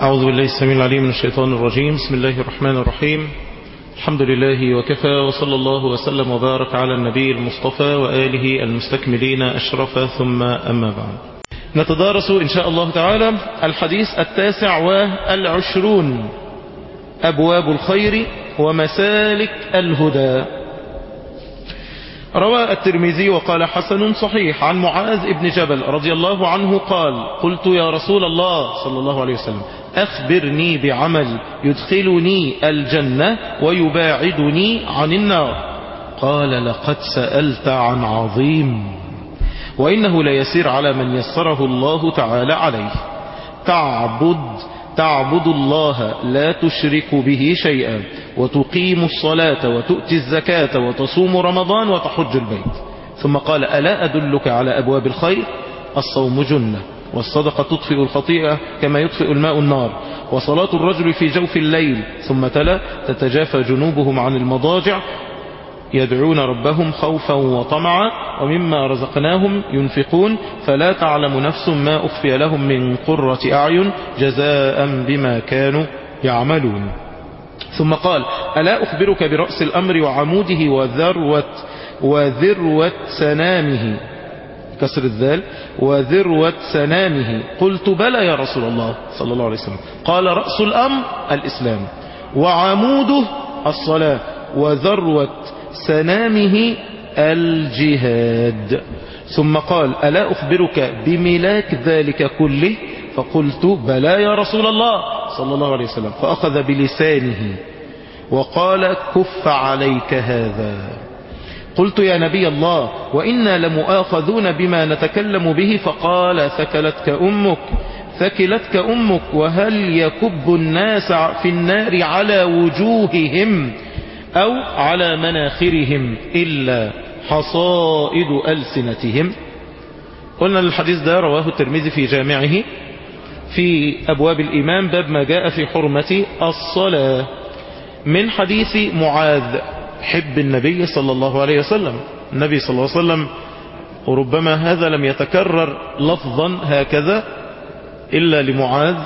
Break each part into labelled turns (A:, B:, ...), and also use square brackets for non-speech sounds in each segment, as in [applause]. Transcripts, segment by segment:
A: أعوذ بالله السميع العليم من الشيطان الرجيم. بسم الله الرحمن الرحيم. الحمد لله وكفى وصلى الله وسلم وبارك على النبي المصطفى وآله المستكملين أشرف ثم أما بعد. نتدارس إن شاء الله تعالى الحديث التاسع والعشرون. أبواب الخير ومسالك الهدى. روى الترمذي وقال حسن صحيح عن معاذ بن جبل رضي الله عنه قال قلت يا رسول الله صلى الله عليه وسلم. أخبرني بعمل يدخلني الجنة ويباعدني عن النار. قال لقد سألت عن عظيم. وإنه ليسير على من يسره الله تعالى عليه. تعبد تعبد الله لا تشرك به شيئا وتقيم الصلاة وتؤتي الزكاة وتصوم رمضان وتحج البيت. ثم قال ألا أدلك على أبواب الخير؟ الصوم جنة. والصدقة تطفئ الخطيئة كما يطفئ الماء النار. وصلاة الرجل في جوف الليل. ثم تلا تتجافى جنوبهم عن المضاجع. يدعون ربهم خوفا وطمعا. ومما رزقناهم ينفقون. فلا تعلم نفس ما أخفي لهم من قرة أعين جزاء بما كانوا يعملون. ثم قال ألا أخبرك برأس الأمر وعموده وذروة, وذروة سنامه؟ كسر الذال وذروة سنامه. قلت بلى يا رسول الله صلى الله عليه وسلم. قال رأس الأمر الإسلام. وعموده الصلاة. وذروة سنامه الجهاد. ثم قال ألا أخبرك بملاك ذلك كله؟ فقلت بلى يا رسول الله صلى الله عليه وسلم. فأخذ بلسانه وقال كف عليك هذا. قلت يا نبي الله وإنا لمؤاخذون بما نتكلم به فقال ثكلتك أمك ثكلتك أمك وهل يكب الناس في النار على وجوههم أو على مناخرهم إلا حصائد ألسنتهم؟ قلنا الحديث ده رواه الترمذي في جامعه في أبواب الإيمان باب ما جاء في حرمة الصلاة. من حديث معاذ حب النبي صلى الله عليه وسلم. النبي صلى الله عليه وسلم وربما هذا لم يتكرر لفظا هكذا إلا لمعاذ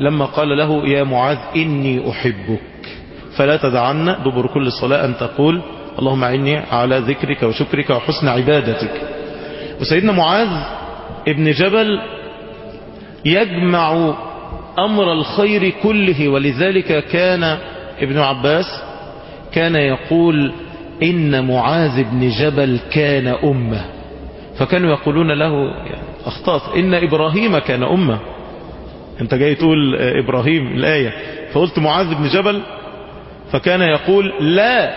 A: لما قال له يا معاذ إني أحبك. فلا تدعن دبر كل صلاة أن تقول اللهم أعني على ذكرك وشكرك وحسن عبادتك. وسيدنا معاذ ابن جبل يجمع أمر الخير كله ولذلك كان ابن عباس كان يقول إن معاذ بن جبل كان أمة. فكانوا يقولون له أخطأت إن إبراهيم كان أمة. أنت جاي تقول إبراهيم الآية. فقلت معاذ بن جبل فكان يقول لا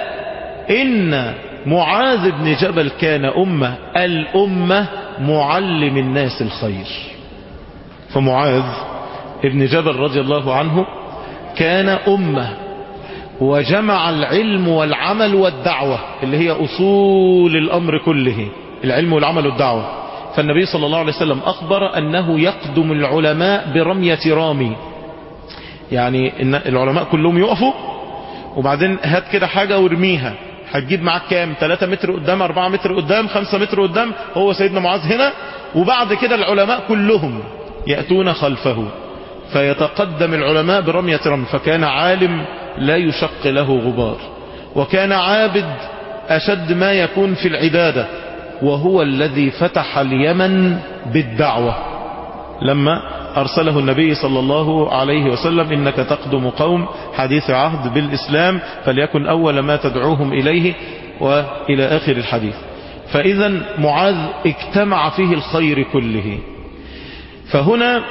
A: إن معاذ بن جبل كان أمة. الأمة معلم الناس الخير. فمعاذ ابن جبل رضي الله عنه كان أمة. وجمع العلم والعمل والدعوة اللي هي أصول الأمر كله العلم والعمل والدعوة. فالنبي صلى الله عليه وسلم أخبر أنه يقدم العلماء برمية رامي. يعني إن العلماء كلهم يقفوا وبعدين هات كده حاجة وارميها. هتجيب معاك كام؟ 3 متر قدام 4 متر قدام 5 متر قدام هو سيدنا معاذ هنا. وبعد كده العلماء كلهم يأتون خلفه. فيتقدم العلماء برمية رمي فكان عالم لا يشق له غبار. وكان عابد أشد ما يكون في العبادة وهو الذي فتح اليمن بالدعوة. لما أرسله النبي صلى الله عليه وسلم إنك تقدم قوم حديث عهد بالإسلام فليكن أول ما تدعوهم إليه وإلى آخر الحديث. فإذا معاذ اجتمع فيه الخير كله. فهنا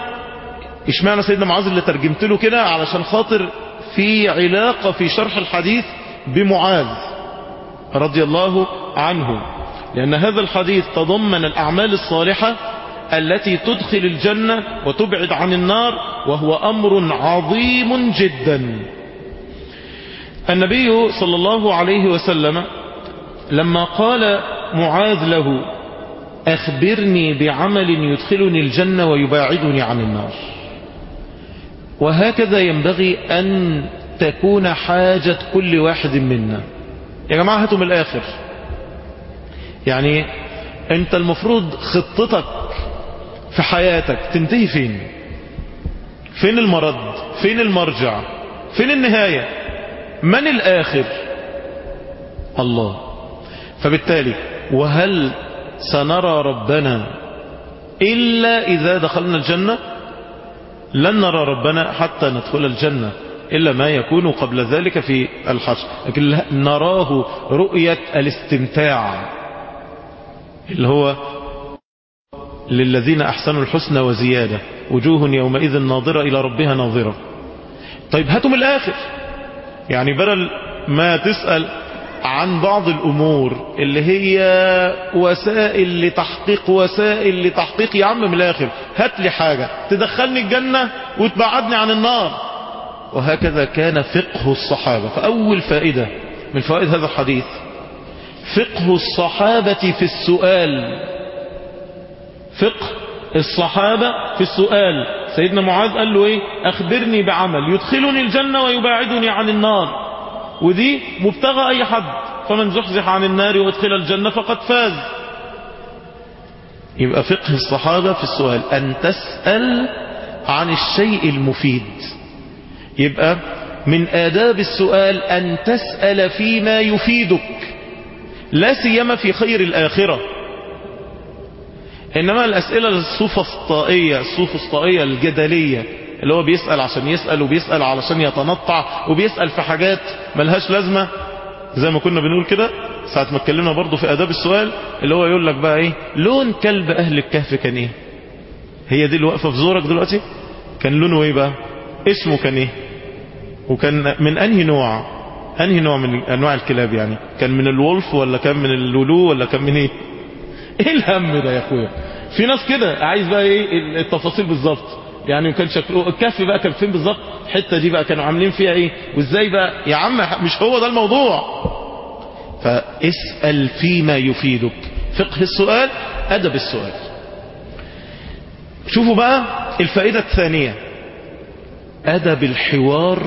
A: إشمعنى سيدنا معاذ اللي ترجمت له كده؟ علشان خاطر في علاقة في شرح الحديث بمعاذ رضي الله عنه. لأن هذا الحديث تضمن الأعمال الصالحة التي تدخل الجنة وتبعد عن النار وهو أمر عظيم جدا. النبي صلى الله عليه وسلم لما قال معاذ له أخبرني بعمل يدخلني الجنة ويباعدني عن النار. وهكذا ينبغي أن تكون حاجة كل واحد منا. يا جماعة هاتوا من الآخر. يعني أنت المفروض خطتك في حياتك تنتهي فين؟ فين المرد فين المرجع؟ فين النهاية؟ من الآخر؟ الله. فبالتالي وهل سنرى ربنا إلا إذا دخلنا الجنة؟ لن نرى ربنا حتى ندخل الجنة إلا ما يكون قبل ذلك في الحشر. لكن نراه رؤية الاستمتاع اللي هو للذين أحسنوا الحسنى وزيادة. وجوه يومئذ ناظرة إلى ربها ناظرة. طيب هاتوا من الآخر. يعني بدل ما تسأل عن بعض الأمور اللي هي وسائل لتحقيق وسائل لتحقيق يا عم من الآخر. هات لي حاجة. تدخلني الجنة وتبعدني عن النار. وهكذا كان فقه الصحابة. فأول فائدة من فوائد هذا الحديث. فقه الصحابة في السؤال. فقه الصحابة في السؤال. سيدنا معاذ قال له إيه؟ أخبرني بعمل. يدخلني الجنة ويباعدني عن النار. ودي مبتغى أي حد فمن زحزح عن النار وادخل الجنة فقد فاز. يبقى فقه الصحابة في السؤال أن تسأل عن الشيء المفيد. يبقى من آداب السؤال أن تسأل فيما يفيدك لا سيما في خير الآخرة. إنما الأسئلة السوفسطائية السوفسطائية الجدلية اللي هو بيسأل عشان يسأل وبيسأل علشان يتنطع وبيسأل في حاجات ملهاش لازمة زي ما كنا بنقول كده ساعة ما اتكلمنا برضو في آداب السؤال اللي هو يقول لك بقى إيه؟ لون كلب أهل الكهف كان إيه؟ هي دي اللي واقفة في زورك دلوقتي؟ كان لونه إيه بقى؟ اسمه كان إيه؟ وكان من أنهي نوع؟ أنهي نوع من أنواع الكلاب يعني؟ كان من الولف ولا كان من اللولو ولا كان من إيه؟ إيه الهم ده يا أخويا؟ في ناس كده عايز بقى إيه؟ التفاصيل بالظبط. يعني كان شكله الكهف بقى كان فين بالظبط؟ الحتة دي بقى كانوا عاملين فيها إيه؟ وإزاي بقى؟ يا عم مش هو ده الموضوع. فاسأل فيما يفيدك. فقه السؤال أدب السؤال. شوفوا بقى الفائدة الثانية. أدب الحوار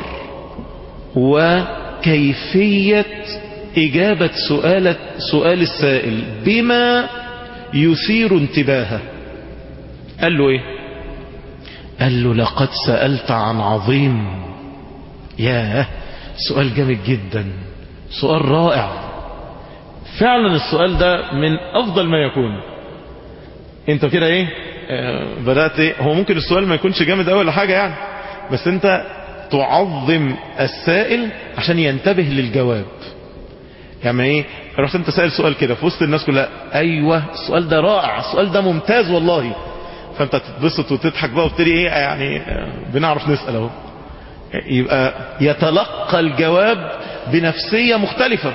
A: وكيفية إجابة سؤال سؤال السائل بما يثير انتباهه. قال له إيه؟ قال له لقد سألت عن عظيم. ياه سؤال جامد جدا سؤال رائع. فعلا السؤال ده من أفضل ما يكون. أنت كده إيه؟ آه بدأت إيه؟ هو ممكن السؤال ما يكونش جامد أوي ولا حاجة يعني بس أنت تعظم السائل عشان ينتبه للجواب. يعني إيه؟ رحت أنت سائل سؤال كده في وسط الناس كلها. أيوه السؤال ده رائع السؤال ده ممتاز والله. فانت تتبسط وتضحك بقى وبتدي إيه يعني بنعرف نسأل اهو. يبقى يتلقى الجواب بنفسية مختلفة.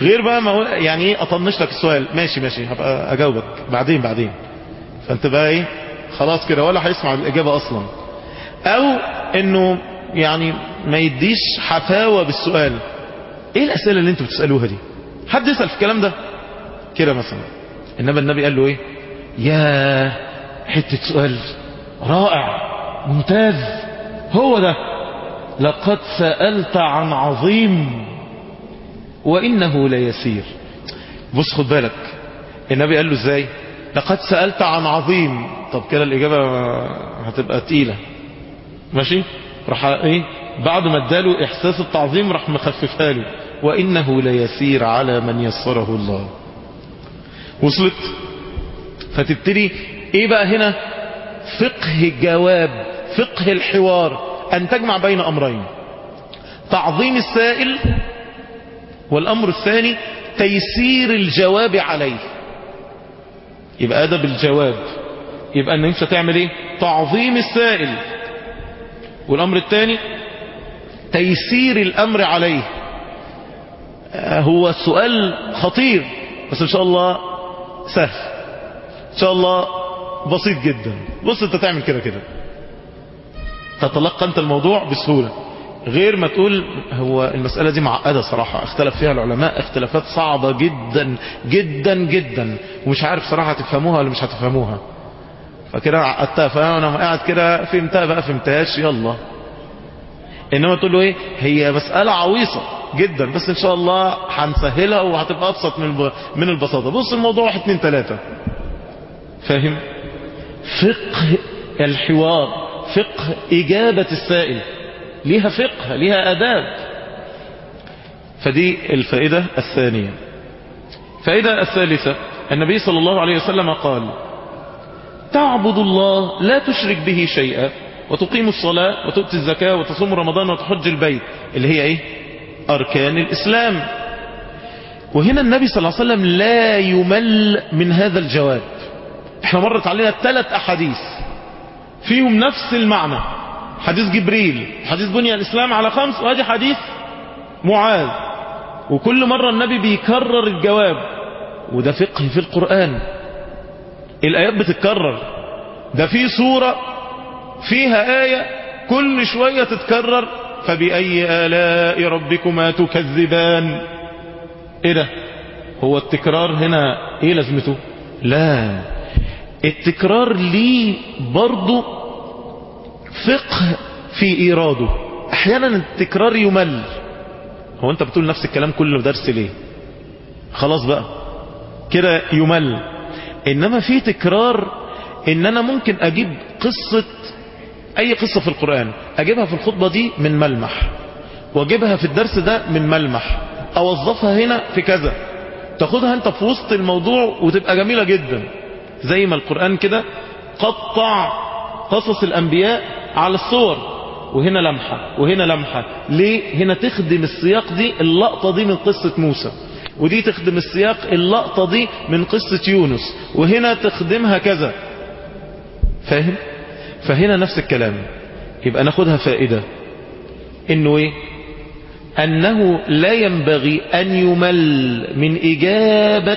A: غير بقى ما يعني إيه أطنش لك السؤال. ماشي ماشي هبقى أجاوبك. بعدين بعدين. فأنت بقى إيه خلاص كده ولا هيسمع الإجابة أصلا. أو إنه يعني ما يديش حفاوة بالسؤال. إيه الأسئلة اللي أنتوا بتسألوها دي؟ حد يسأل في الكلام ده؟ كده مثلا. إنما النبي قال له إيه؟ يا حتة سؤال رائع ممتاز. هو ده. لقد سألت عن عظيم. وإنه ليسير بص خد بالك. النبي قال له إزاي؟ لقد سألت عن عظيم. طب كده الإجابة هتبقى تقيلة. ماشي؟ راح إيه؟ بعد ما اداله إحساس التعظيم راح مخففها له. وإنه ليسير على من يسره الله. وصلت؟ فتبتدي إيه بقى هنا؟ فقه الجواب فقه الحوار أن تجمع بين أمرين. تعظيم السائل والأمر الثاني تيسير الجواب عليه. يبقى أدب الجواب. يبقى إن أنت تعمل إيه؟ تعظيم السائل. والأمر الثاني تيسير الأمر عليه. هو سؤال خطير بس إن شاء الله سهل. إن شاء الله بسيط جدا. بص أنت تعمل كده كده. تتلقى أنت الموضوع بسهولة. غير ما تقول هو المسألة دي معقدة صراحة. اختلف فيها العلماء اختلافات صعبة جدا جدا جدا. ومش عارف صراحة هتفهموها ولا مش هتفهموها. فكده عقدتها فانا قاعد كده فهمتها بقى فهمتهاش يلا. إنما تقول له إيه؟ هي مسألة عويصة جدا. بس إن شاء الله هنسهلها وهتبقى أبسط من من البساطة. بص الموضوع واحد اتنين تلاتة. فاهم فقه الحوار فقه إجابة السائل. ليها فقه ليها أداب. فدي الفائدة الثانية. فائدة الثالثة النبي صلى الله عليه وسلم قال تعبد الله لا تشرك به شيئا وتقيم الصلاة وتؤتي الزكاة وتصوم رمضان وتحج البيت. اللي هي إيه؟ أركان الإسلام. وهنا النبي صلى الله عليه وسلم لا يمل من هذا الجواب. إحنا مرت علينا ثلاث أحاديث. فيهم نفس المعنى. حديث جبريل حديث بني الإسلام على خمس وهذه حديث معاذ. وكل مرة النبي بيكرر الجواب. وده فقه في القرآن. الآيات بتتكرر. ده في سورة فيها آية كل شوية تتكرر. فبأي آلاء ربكما تكذبان؟ إيه ده؟ هو التكرار هنا إيه لازمته؟ لا. التكرار ليه برضو فقه في إيراده. أحيانا التكرار يمل. هو أنت بتقول نفس الكلام كل درس ليه؟ خلاص بقى. كده يمل. إنما في تكرار إن أنا ممكن أجيب قصة أي قصة في القرآن أجيبها في الخطبة دي من ملمح وأجيبها في الدرس ده من ملمح أوظفها هنا في كذا. تاخدها أنت في وسط الموضوع وتبقى جميلة جدا. زي ما القرآن كده قطع قصص الأنبياء على الصور. وهنا لمحة وهنا لمحة. ليه؟ هنا تخدم السياق دي اللقطة دي من قصة موسى. ودي تخدم السياق اللقطة دي من قصة يونس. وهنا تخدمها كذا. فاهم؟ فهنا نفس الكلام. يبقى ناخدها فائدة. إنه إيه؟ أنه لا ينبغي أن يمل من إجابة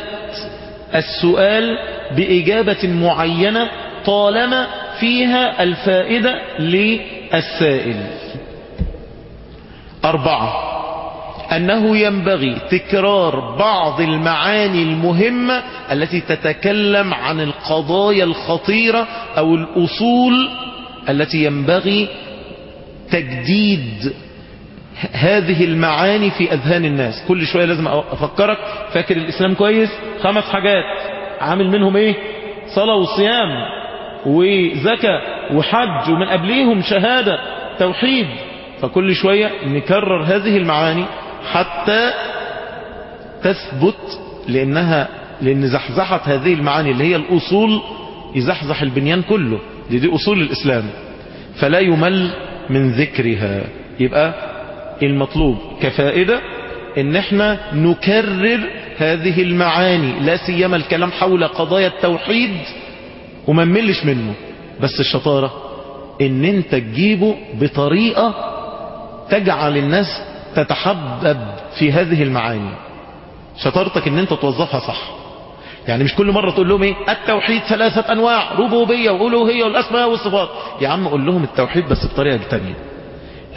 A: السؤال بإجابة معينة طالما فيها الفائدة للسائل. أربعة أنه ينبغي تكرار بعض المعاني المهمة التي تتكلم عن القضايا الخطيرة أو الأصول التي ينبغي تجديد هذه المعاني في أذهان الناس. كل شوية لازم أفكرك. فاكر الإسلام كويس؟ خمس حاجات. عامل منهم إيه؟ صلاة وصيام وزكاة وحج ومن قبليهم شهادة توحيد. فكل شوية نكرر هذه المعاني حتى تثبت لأنها لأن زحزحت هذه المعاني اللي هي الأصول يزحزح البنيان كله. دي, دي أصول الإسلام. فلا يمل من ذكرها. يبقى المطلوب كفائدة إن إحنا نكرر هذه المعاني لا سيما الكلام حول قضايا التوحيد وما نملش منه. بس الشطارة إن أنت تجيبه بطريقة تجعل الناس تتحبب في هذه المعاني. شطارتك إن أنت توظفها صح. يعني مش كل مرة تقول لهم إيه؟ التوحيد ثلاثة أنواع ربوبية وألوهية والأسماء والصفات. يا عم قول لهم التوحيد بس بطريقة تانية.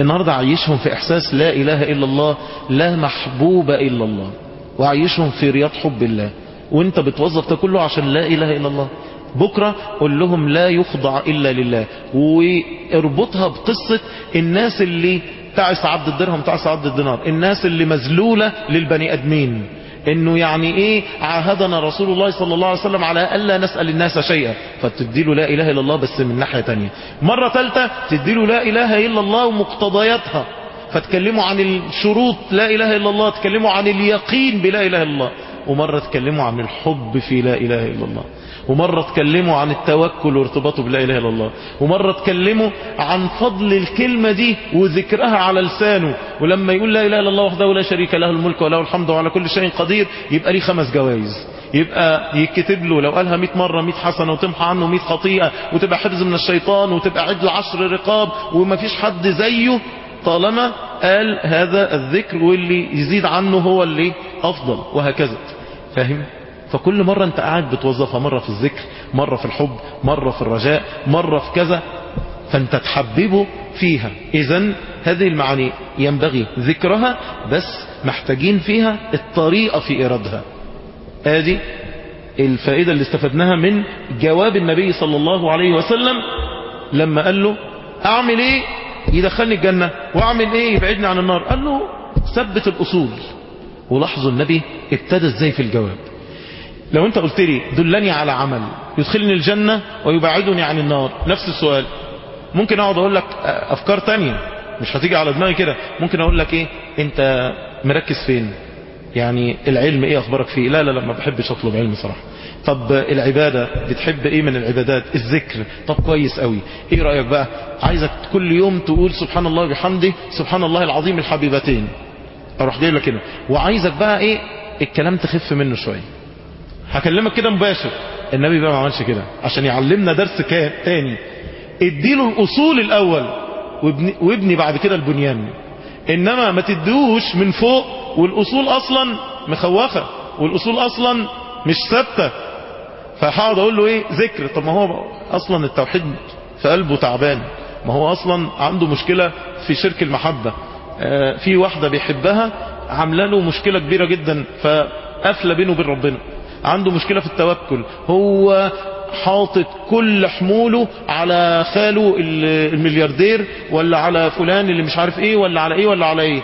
A: النهاردة عيشهم في إحساس لا إله إلا الله لا محبوب إلا الله. وعيشهم في رياض حب الله. وانت بتوظف ده كله عشان لا إله إلا الله. بكرة قول لهم لا يخضع إلا لله. واربطها بقصة الناس اللي تعس عبد الدرهم تعس عبد الدينار. الناس اللي مذلولة للبني أدمين. إنه يعني إيه؟ عاهدنا رسول الله صلى الله عليه وسلم على ألا نسأل الناس شيئا. فتديله لا إله إلا الله بس من ناحية تانية. مرة ثالثة تديله لا إله إلا الله ومقتضياتها. فتكلموا عن الشروط لا إله إلا الله تكلموا عن اليقين بلا إله إلا الله. ومرة تكلموا عن الحب في لا إله إلا الله. ومرة تكلموا عن التوكل وارتباطه بلا إله إلا الله. ومرة تكلموا عن فضل الكلمة دي وذكرها على لسانه. ولما يقول لا إله إلا الله وحده لا شريك له الملك وله الحمد وعلى كل شيء قدير يبقى ليه خمس جوائز؟ يبقى يكتب له لو قالها 100 مرة 100 حسنة وتمحى عنه 100 خطيئة وتبقى حفظ من الشيطان وتبقى عدل عشر رقاب وما فيش حد زيه طالما قال هذا الذكر واللي يزيد عنه هو اللي أفضل وهكذا. فاهم؟ فكل مرة أنت قاعد بتوظفها مرة في الذكر مرة في الحب مرة في الرجاء مرة في كذا فأنت تحببه فيها. اذا هذه المعاني ينبغي ذكرها بس محتاجين فيها الطريقة في إيرادها. آدي الفائدة اللي استفدناها من جواب النبي صلى الله عليه وسلم لما قال له اعمل إيه يدخلني الجنة وأعمل إيه؟ يبعدني عن النار. قال له ثبت الأصول. ولاحظوا النبي ابتدى إزاي في الجواب. لو أنت قلت لي دلني على عمل يدخلني الجنة ويبعدني عن النار نفس السؤال. ممكن أقعد أقول لك أفكار تانية. مش هتيجي على دماغي كده. ممكن أقول لك إيه؟ أنت مركز فين؟ يعني العلم إيه أخبارك فيه؟ لا لا لا ما بحبش أطلب علم صراحة. طب العبادة بتحب إيه من العبادات؟ الذكر. طب كويس قوي إيه رأيك بقى؟ عايزك كل يوم تقول سبحان الله بحمده سبحان الله العظيم الحبيبتين. أروح جاي لك كده وعايزك بقى إيه؟ الكلام تخف منه شوية. هكلمك كده مباشر. النبي بقى ما عملش كده. عشان يعلمنا درس تاني. اديله الأصول الأول. وابني, وابني بعد كده البنيان. إنما ما تدوش من فوق. والأصول أصلا مخوخة والأصول أصلا مش ثابتة. فهقعد أقول له إيه؟ ذكر. طب ما هو أصلا التوحيد في قلبه تعبان. ما هو أصلا عنده مشكلة في شرك المحبة. آه في واحدة بيحبها عاملة له مشكلة كبيرة جدا فقفله بينه وبين ربنا. عنده مشكلة في التوكل. هو حاطط كل حموله على خاله الملياردير ولا على فلان اللي مش عارف إيه ولا على إيه ولا على إيه.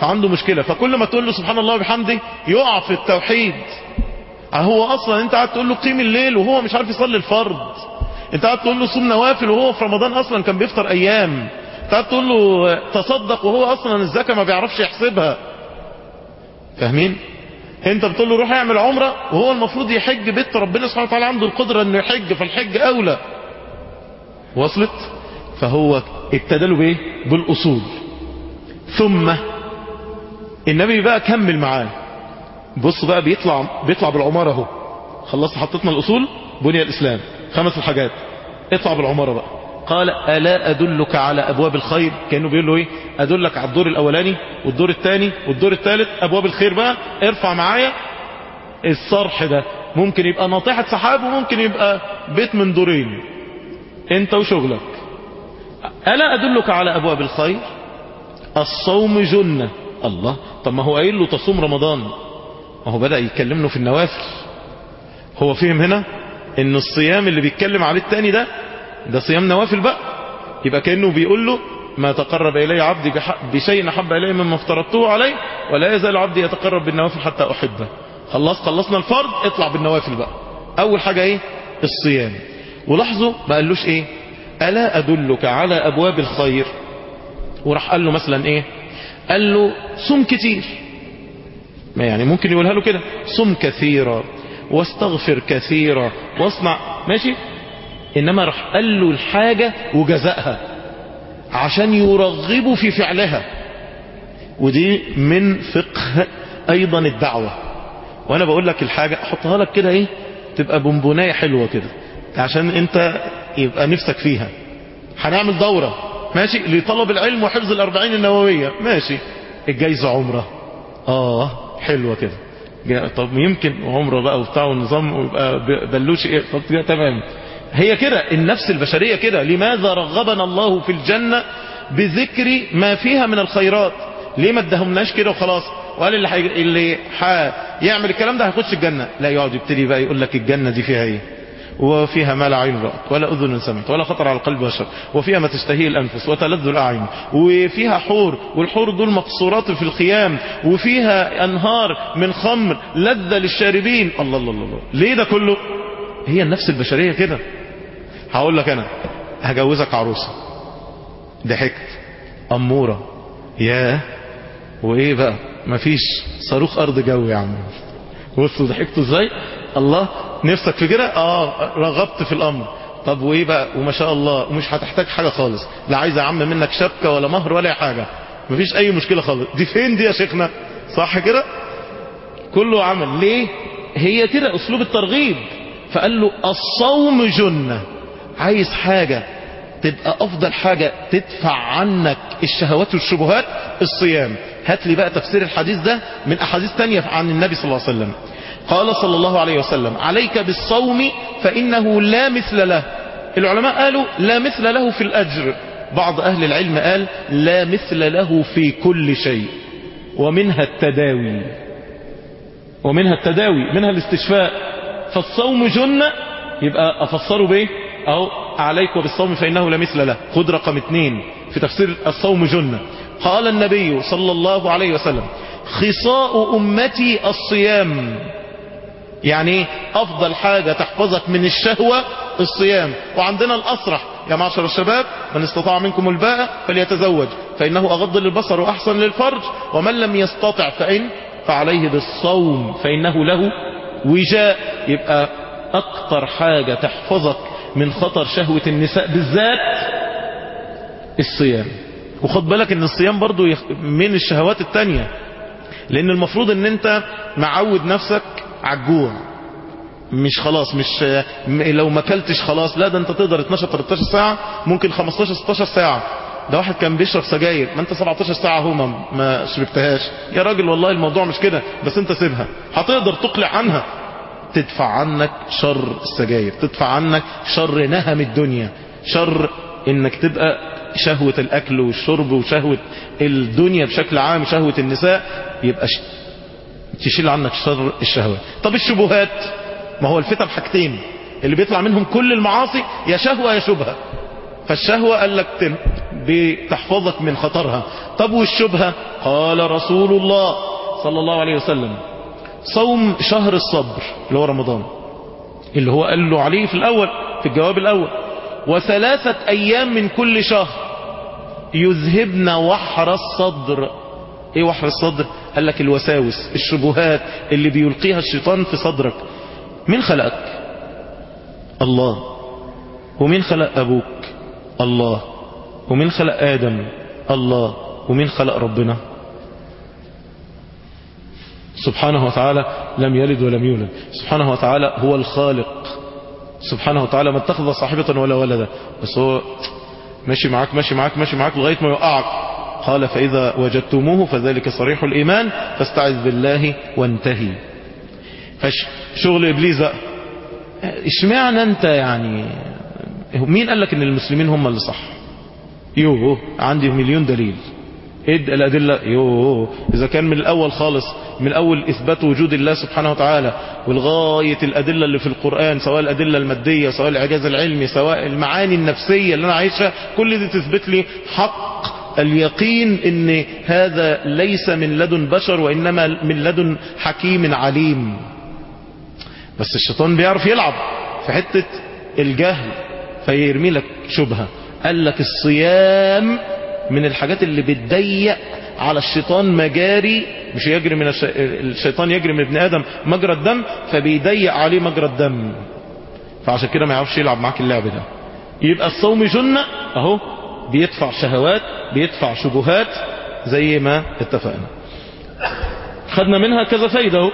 A: فعنده مشكلة. فكل ما تقول له سبحان الله وبحمده يقع في التوحيد. هو أصلا أنت قاعد تقول له قيم الليل وهو مش عارف يصلي الفرض. أنت قاعد تقول له صوم نوافل وهو في رمضان أصلا كان بيفطر أيام. أنت قاعد تقول له تصدق وهو أصلا الزكاة ما بيعرفش يحسبها. فاهمين؟ أنت بتقول له روح يعمل عمرة وهو المفروض يحج بيت ربنا سبحانه وتعالى عنده القدرة إنه يحج فالحج أولى. وصلت؟ فهو ابتدى له بإيه؟ بالأصول. ثم النبي بقى كمل معاه. بص بقى بيطلع بيطلع بالعمارة اهو. خلصت حطيتنا الأصول بني الإسلام. خمس الحاجات. اطلع بالعمارة بقى. قال ألا أدلك على أبواب الخير؟ كأنه بيقول له إيه؟ أدلك على الدور الأولاني والدور الثاني والدور الثالث. أبواب الخير بقى ارفع معايا. الصرح ده ممكن يبقى ناطحة سحاب وممكن يبقى بيت من دورين. أنت وشغلك. ألا أدلك على أبواب الخير؟ الصوم جنة. الله. طب ما هو قايل له تصوم رمضان. هو بدأ يكلمنا في النوافل. هو فهم هنا إن الصيام اللي بيتكلم عليه التاني ده ده صيام نوافل بقى. يبقى كأنه بيقول له ما تقرب إلي عبدي بشيء أحب إلي مما افترضته عليه ولا يزال عبدي يتقرب بالنوافل حتى أحبه. خلص خلصنا الفرض اطلع بالنوافل بقى. أول حاجة إيه؟ الصيام. ولاحظوا ما قالوش إيه؟ ألا أدلك على أبواب الخير؟ وراح قال له مثلا إيه؟ قال له صم كتير. ما يعني ممكن يقولها له كده. صم كثيرا واستغفر كثيرا واصنع. ماشي؟ إنما راح قال له الحاجة وجزائها عشان يرغبوا في فعلها. ودي من فقه أيضا الدعوة. وأنا بقول لك الحاجة أحطها لك كده إيه؟ تبقى بونبوناية حلوة كده عشان أنت يبقى نفسك فيها. هنعمل دورة. ماشي؟ لطلب العلم وحفظ الأربعين النووية. ماشي. الجايزة عمرة. آه. حلوة كده. طب يمكن عمرة بقى وبتاع والنظام ويبقى بلوش إيه؟ طب تمام. هي كده النفس البشرية كده. لماذا رغبنا الله في الجنة بذكر ما فيها من الخيرات؟ ليه ما ادهمناش كده وخلاص؟ وقال اللي حي... اللي يعمل الكلام ده هيخش الجنة. لا يقعد يبتدي بقى يقول لك الجنة دي فيها إيه؟ وفيها ما لا عين رأت ولا أذن سمعت ولا خطر على القلب بشر وفيها ما تشتهيه الأنفس وتلذ الأعين وفيها حور والحور دول مقصورات في الخيام وفيها أنهار من خمر لذة للشاربين. الله الله الله ليه ده كله؟ هي النفس البشرية كده. هقول لك أنا هجوزك عروسة. ضحكت أمورة. ياه وإيه بقى؟ مفيش. صاروخ أرض جو يا عم. بصوا ضحكتوا إزاي؟ الله نفسك في كده؟ آه رغبت في الأمر. طب وإيه بقى؟ وما شاء الله ومش هتحتاج حاجة خالص. لا عايز يا عم منك شبكة ولا مهر ولا حاجة. مفيش أي مشكلة خالص. دي فين دي يا شيخنا؟ صح كده؟ كله عمل. ليه؟ هي كده أسلوب الترغيب. فقال له الصوم جنة. عايز حاجة تبقى أفضل حاجة تدفع عنك الشهوات والشبهات الصيام. هات لي بقى تفسير الحديث ده من أحاديث تانية عن النبي صلى الله عليه وسلم. قال صلى الله عليه وسلم عليك بالصوم فإنه لا مثل له. العلماء قالوا لا مثل له في الأجر. بعض أهل العلم قال لا مثل له في كل شيء. ومنها التداوي. ومنها التداوي منها الاستشفاء. فالصوم جنة يبقى أفسره به أو عليك بالصوم فإنه لا مثل له. خد رقم اثنين في تفسير الصوم جنة. قال النبي صلى الله عليه وسلم خصاء أمتي الصيام. يعني أفضل حاجة تحفظك من الشهوة الصيام. وعندنا الأسرح. يا معشر الشباب من استطاع منكم الباء فليتزوج. فإنه أغض للبصر وأحسن للفرج. ومن لم يستطع فإن فعليه بالصوم. فإنه له وجاء. يبقى أكتر حاجة تحفظك من خطر شهوة النساء بالذات الصيام. وخد بالك إن الصيام برضو من الشهوات التانية. لأن المفروض إن أنت معود نفسك على الجوع مش خلاص مش لو ما اكلتش خلاص لا ده انت تقدر 12 13 ساعة ممكن 15 16 ساعة. ده واحد كان بيشرب سجاير ما انت 17 ساعة هو ما, شربتهاش. يا راجل والله الموضوع مش كده بس انت سيبها. هتقدر تقلع عنها. تدفع عنك شر السجاير تدفع عنك شر نهم الدنيا شر انك تبقى شهوة الأكل والشرب وشهوة الدنيا بشكل عام شهوة النساء يبقى. تشيل عنك شر الشهوات طب الشبهات؟ ما هو الفتن حاجتين. اللي بيطلع منهم كل المعاصي يا شهوة يا شبهة. فالشهوة قال لك بتحفظك من خطرها. طب والشبهة؟ قال رسول الله صلى الله عليه وسلم صوم شهر الصبر اللي هو رمضان. اللي هو قال له عليه في الأول في الجواب الأول. وثلاثة أيام من كل شهر يذهبن وحر الصدر. إيه وحر الصدر؟ قال لك الوساوس الشبهات اللي بيلقيها الشيطان في صدرك. مين خلقك؟ الله. ومين خلق أبوك؟ الله. ومين خلق آدم؟ الله. ومين خلق ربنا؟ سبحانه وتعالى لم يلد ولم يولد. سبحانه وتعالى هو الخالق. سبحانه وتعالى ما اتخذ صاحبة ولا ولدا. بس هو ماشي معاك ماشي معاك ماشي معاك لغاية ما يوقعك. قال فإذا وجدتموه فذلك صريح الإيمان فاستعذ بالله وانتهي. فشغل إبليس اشمعنى أنت يعني؟ مين قال لك إن المسلمين هم اللي صح؟ يوه عندي مليون دليل. إيه الأدلة؟ يوه. إذا كان من الأول خالص من اول إثبات وجود الله سبحانه وتعالى ولغايه الأدلة اللي في القرآن سواء الأدلة المادية سواء الإعجاز العلمي سواء المعاني النفسية اللي أنا عايشها كل دي تثبت لي حق اليقين إن هذا ليس من لدن بشر وإنما من لدن حكيم عليم. بس الشيطان بيعرف يلعب في حتة الجهل فيرمي لك شبهة. قال لك الصيام من الحاجات اللي بتضيق على الشيطان مجاري مش يجري من الشي... الشيطان يجري من ابن آدم مجرى الدم فبيضيق عليه مجرى الدم. فعشان كده ما يعرفش يلعب معاك اللعب ده. يبقى الصوم جنة أهو. بيدفع شهوات بيدفع شبهات زي ما اتفقنا. خدنا منها كذا فايدة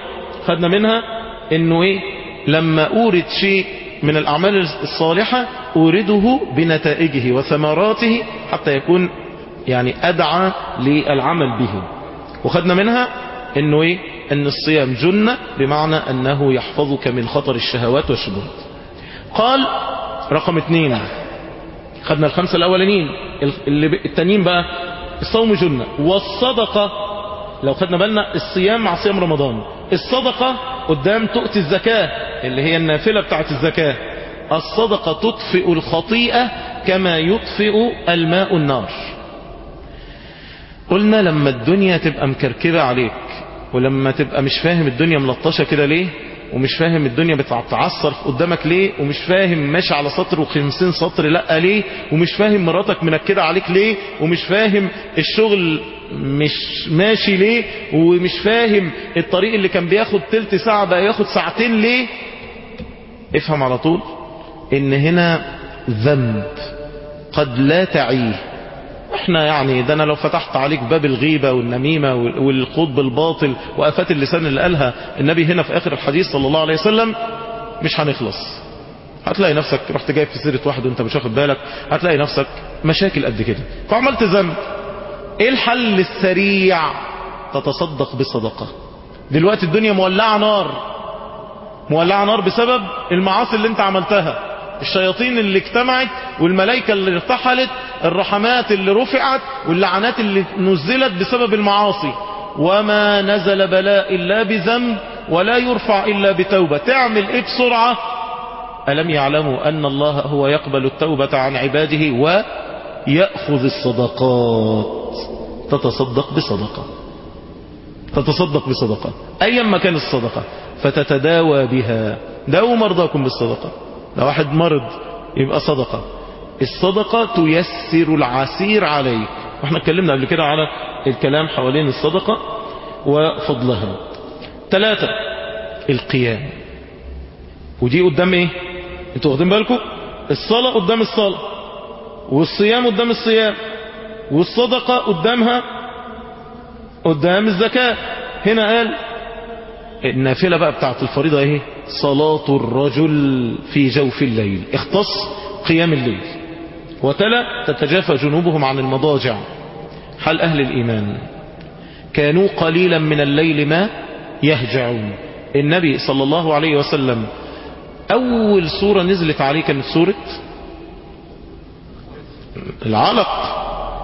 A: خدنا منها إنه إيه؟ لما أورد شيء من الأعمال الصالحة أورده بنتائجه وثمراته حتى يكون يعني أدعى للعمل به. وخدنا منها إنه إيه؟ إن الصيام جنة بمعنى أنه يحفظك من خطر الشهوات والشبهات. قال رقم اثنين خدنا الخمسة الأولانيين. اللي التانيين بقى الصوم جنة. والصدقة لو خدنا بالنا الصيام مع صيام رمضان. الصدقة قدام تؤتي الزكاة اللي هي النافلة بتاعت الزكاة. الصدقة تطفئ الخطيئة كما يطفئ الماء النار. قلنا لما الدنيا تبقى مكركبة عليك ولما تبقى مش فاهم الدنيا ملطشة كده ليه ومش فاهم الدنيا بتتعصر قدامك ليه ومش فاهم ماشي على سطر وخمسين سطر لأ ليه ومش فاهم مراتك منكدة عليك ليه ومش فاهم الشغل مش ماشي ليه ومش فاهم الطريق اللي كان بياخد تلت ساعة بقى ياخد ساعتين ليه. افهم على طول إن هنا ذنب قد لا تعيه. إحنا يعني ده أنا لو فتحت عليك باب الغيبة والنميمة والقود بالباطل وآفات اللسان اللي قالها النبي هنا في آخر الحديث صلى الله عليه وسلم مش هنخلص. هتلاقي نفسك رحت جايب في سيرة واحد وانت مش واخد بالك هتلاقي نفسك مشاكل قد كده. فعملت ذنب. إيه الحل السريع؟ تتصدق بصدقة. دلوقتي الدنيا مولعة نار. مولعة نار بسبب المعاصي اللي انت عملتها. الشياطين اللي اجتمعت والملائكة اللي ارتحلت الرحمات اللي رفعت واللعنات اللي نزلت بسبب المعاصي. وما نزل بلاء إلا بذنب ولا يرفع إلا بتوبة. تعمل إيه بسرعة؟ ألم يعلموا أن الله هو يقبل التوبة عن عباده ويأخذ الصدقات. تتصدق بصدقة. تتصدق بصدقة. أيا ما كان الصدقة. فتتداوى بها. داووا مرضاكم بالصدقة. لو واحد مرض يبقى صدقة. الصدقة تيسر العسير عليك. وإحنا اتكلمنا قبل كده على الكلام حوالين الصدقة وفضلها. ثلاثة القيام. ودي قدام إيه؟ أنتوا واخدين بالكم؟ الصلاة قدام الصلاة والصيام قدام الصيام والصدقة قدامها قدام الزكاة. هنا قال النافلة بقى بتاعت الفريضة إيه؟ صلاة الرجل في جوف الليل. اختص قيام الليل. وتلا تتجافى جنوبهم عن المضاجع. حال أهل الإيمان كانوا قليلا من الليل ما يهجعون؟ النبي صلى الله عليه وسلم أول سورة نزلت عليه كانت سورة العلق.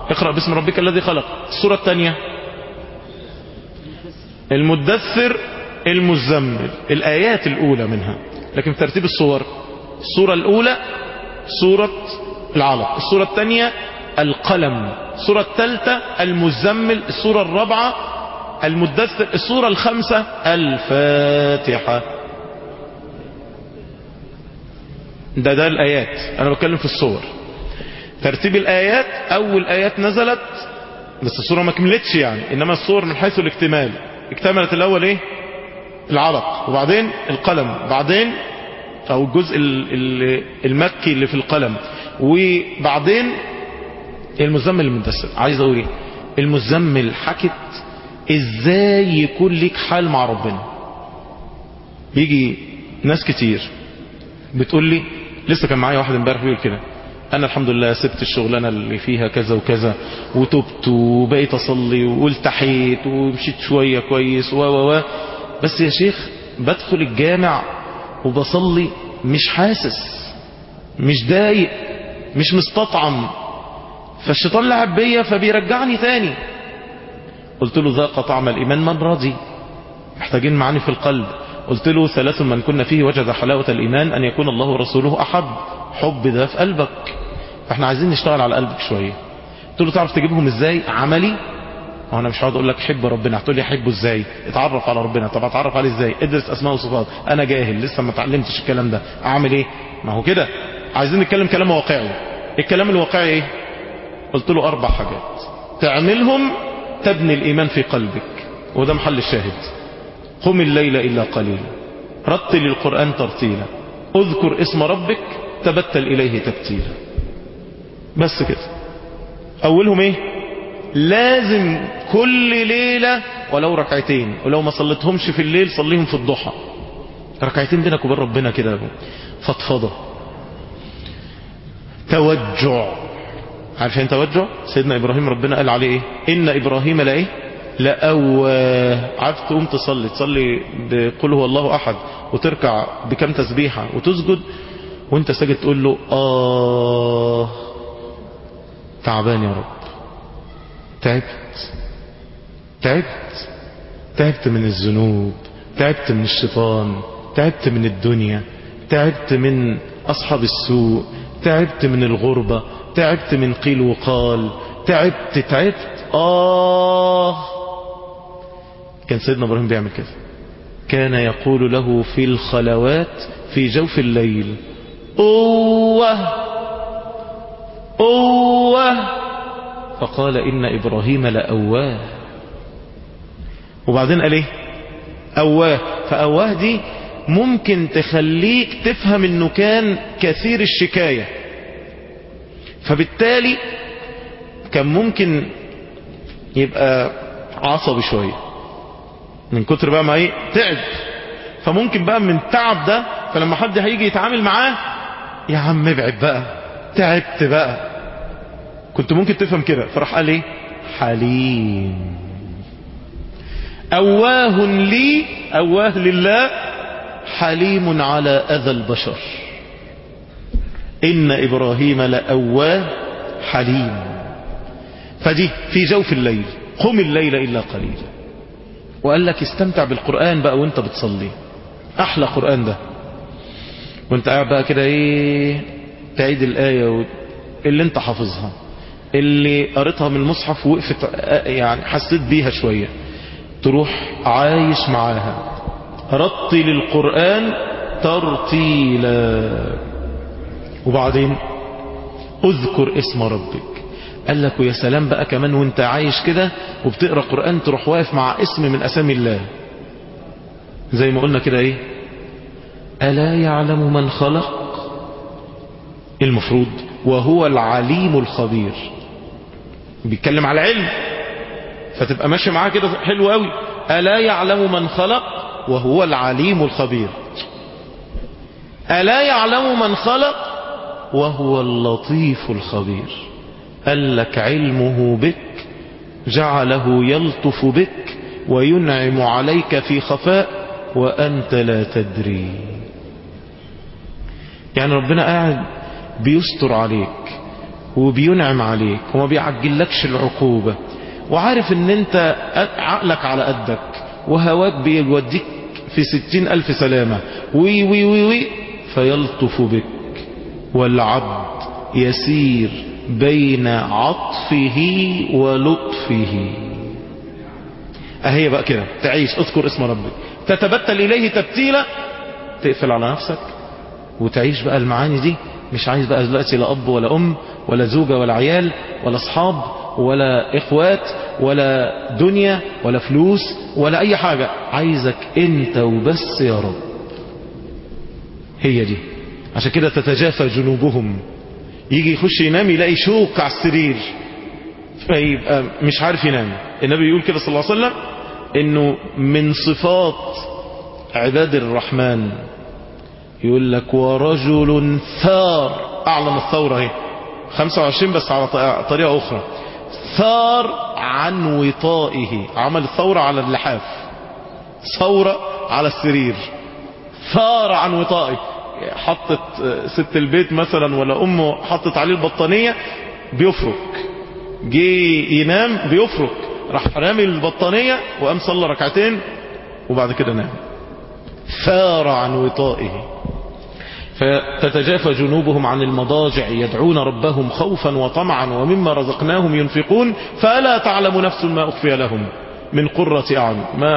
A: اقرأ باسم ربك الذي خلق. السورة الثانية. المدثر المزمل الآيات الأولى منها. لكن في ترتيب الصور السورة الأولى سورة العلق السورة الثانية القلم السورة الثالثة المزمل السورة الرابعة المدثر السورة الخامسة الفاتحة. ده ده الآيات. أنا بتكلم في الصور. ترتيب الآيات أول آيات نزلت بس السورة ما كملتش يعني إنما الصور من حيث الاكتمال. اكتملت الأول إيه؟ العلق وبعدين القلم بعدين أو الجزء المكي اللي في القلم وبعدين المزمل المدثر عايز أقول إيه؟ المزمل حكت إزاي يكون ليك حال مع ربنا. يجي ناس كتير بتقول لي لسه كان معايا واحد امبارح بيقول كده أنا الحمد لله سبت الشغلانه اللي فيها كذا وكذا وتبت وبقيت أصلي والتحيت ومشيت شوية كويس و و و. بس يا شيخ بدخل الجامع وبصلي مش حاسس مش دايق مش مستطعم. فالشيطان لعب بيا فبيرجعني تاني. قلت له ذاق طعم الإيمان من راضي. محتاجين معاني في القلب. قلت له ثلاث من كنا فيه وجد حلاوة الإيمان أن يكون الله ورسوله أحب. حب ده في قلبك. فإحنا عايزين نشتغل على قلبك شوية. قلت له تعرف تجيبهم إزاي؟ عملي. هو أنا مش هقعد أقول لك حب ربنا هتقول لي احبه إزاي؟ اتعرف على ربنا. طب أتعرف عليه إزاي؟ ادرس أسماء وصفات. أنا جاهل لسه ما اتعلمتش الكلام ده. أعمل إيه؟ ما هو كده. عايزين نتكلم كلام واقعي. الكلام الواقعي إيه؟ قلت له أربع حاجات. تعملهم تبني الإيمان في قلبك. وده محل الشاهد. قم الليل إلا قليلا. رتل القرآن ترتيلا. اذكر اسم ربك تبتل إليه تبتيلا. بس كده. أولهم إيه؟ لازم كل ليلة ولو ركعتين ولو ما صليتهمش في الليل صليهم في الضحى. ركعتين بينك وبين ربنا كده فضفضة. توجع. عارفين توجع؟ سيدنا إبراهيم ربنا قال عليه إيه؟ إن إبراهيم لإيه؟ لأواه عارف تقوم تصلي تصلي بقول هو الله أحد وتركع بكم تسبيحة وتسجد وأنت ساجد تقول له آه. تعبان يا رب. تعبت. تعبت. تعبت من الذنوب. تعبت من الشيطان. تعبت من الدنيا. تعبت من أصحاب السوء. تعبت من الغربة. تعبت من قيل وقال. تعبت. تعبت. آه. كان سيدنا إبراهيم بيعمل كده كان يقول له في الخلوات في جوف الليل. اوه اوه فقال إن إبراهيم لأواه. وبعدين قال إيه؟ أواه. فأواه دي ممكن تخليك تفهم إنه كان كثير الشكاية. فبالتالي كان ممكن يبقى عصبي شوية. من كتر بقى ما إيه؟ تعب. فممكن بقى من التعب ده فلما حد هيجي يتعامل معاه يا عم ابعد بقى. تعبت بقى. كنت ممكن تفهم كده. فراح قال إيه؟ حليم. أواه لي أواه لله حليم على أذى البشر. إن إبراهيم لأواه حليم. فدي في جوف الليل. قم الليل إلا قليلا. وقال لك استمتع بالقرآن بقى وانت بتصلي. أحلى قرآن ده. وانت قاعد بقى كده إيه؟ تعيد الآية اللي انت حافظها. اللي قريتها من المصحف وقفت يعني حسيت بيها شوية. تروح عايش معاها. رتل القرآن ترتيلا. وبعدين اذكر اسم ربك. قال لك ويا سلام بقى كمان وانت عايش كده وبتقرأ قرآن تروح واقف مع اسم من أسامي الله. زي ما قلنا كده إيه؟ ألا يعلم من خلق؟ المفروض وهو العليم الخبير. بيتكلم على علم. فتبقى ماشي معاه كده حلو قوي. ألا يعلم من خلق وهو العليم الخبير. ألا يعلم من خلق وهو اللطيف الخبير. قال لك علمه بك جعله يلطف بك وينعم عليك في خفاء وأنت لا تدري. يعني ربنا قاعد بيستر عليك. وبينعم عليك وما بيعجلكش العقوبة. وعارف إن أنت عقلك على قدك وهواك بيوديك في ستين ألف سلامة. وي وي وي وي فيلطف بك. والعبد يسير بين عطفه ولطفه. أهي بقى كده تعيش اذكر اسم ربك تتبتل إليه تبتيلا تقفل على نفسك وتعيش بقى المعاني دي. مش عايز بقى دلوقتي لا أب ولا أم ولا زوجة ولا عيال ولا أصحاب ولا إخوات ولا دنيا ولا فلوس ولا أي حاجة. عايزك أنت وبس يا رب. هي دي. عشان كده تتجافى جنوبهم. يجي يخش ينام يلاقي شوك على السرير. فيبقى مش عارف ينام. النبي يقول كده صلى الله عليه وسلم إنه من صفات عباد الرحمن. يقول لك ورجل ثار. أعلم الثورة اهي 25 بس على طريقة أخرى. ثار عن وطائه. عمل الثورة على اللحاف. ثورة على السرير. ثار عن وطائه. حطت ست البيت مثلا ولا أمه حطت عليه البطانية بيفرك. جه ينام بيفرك. راح رامي البطانية وقام صلى ركعتين وبعد كده نام. ثار عن وطائه. فتتجافى جنوبهم عن المضاجع يدعون ربهم خوفا وطمعا ومما رزقناهم ينفقون فلا تعلم نفس ما أخفي لهم من قرة أعين. ما,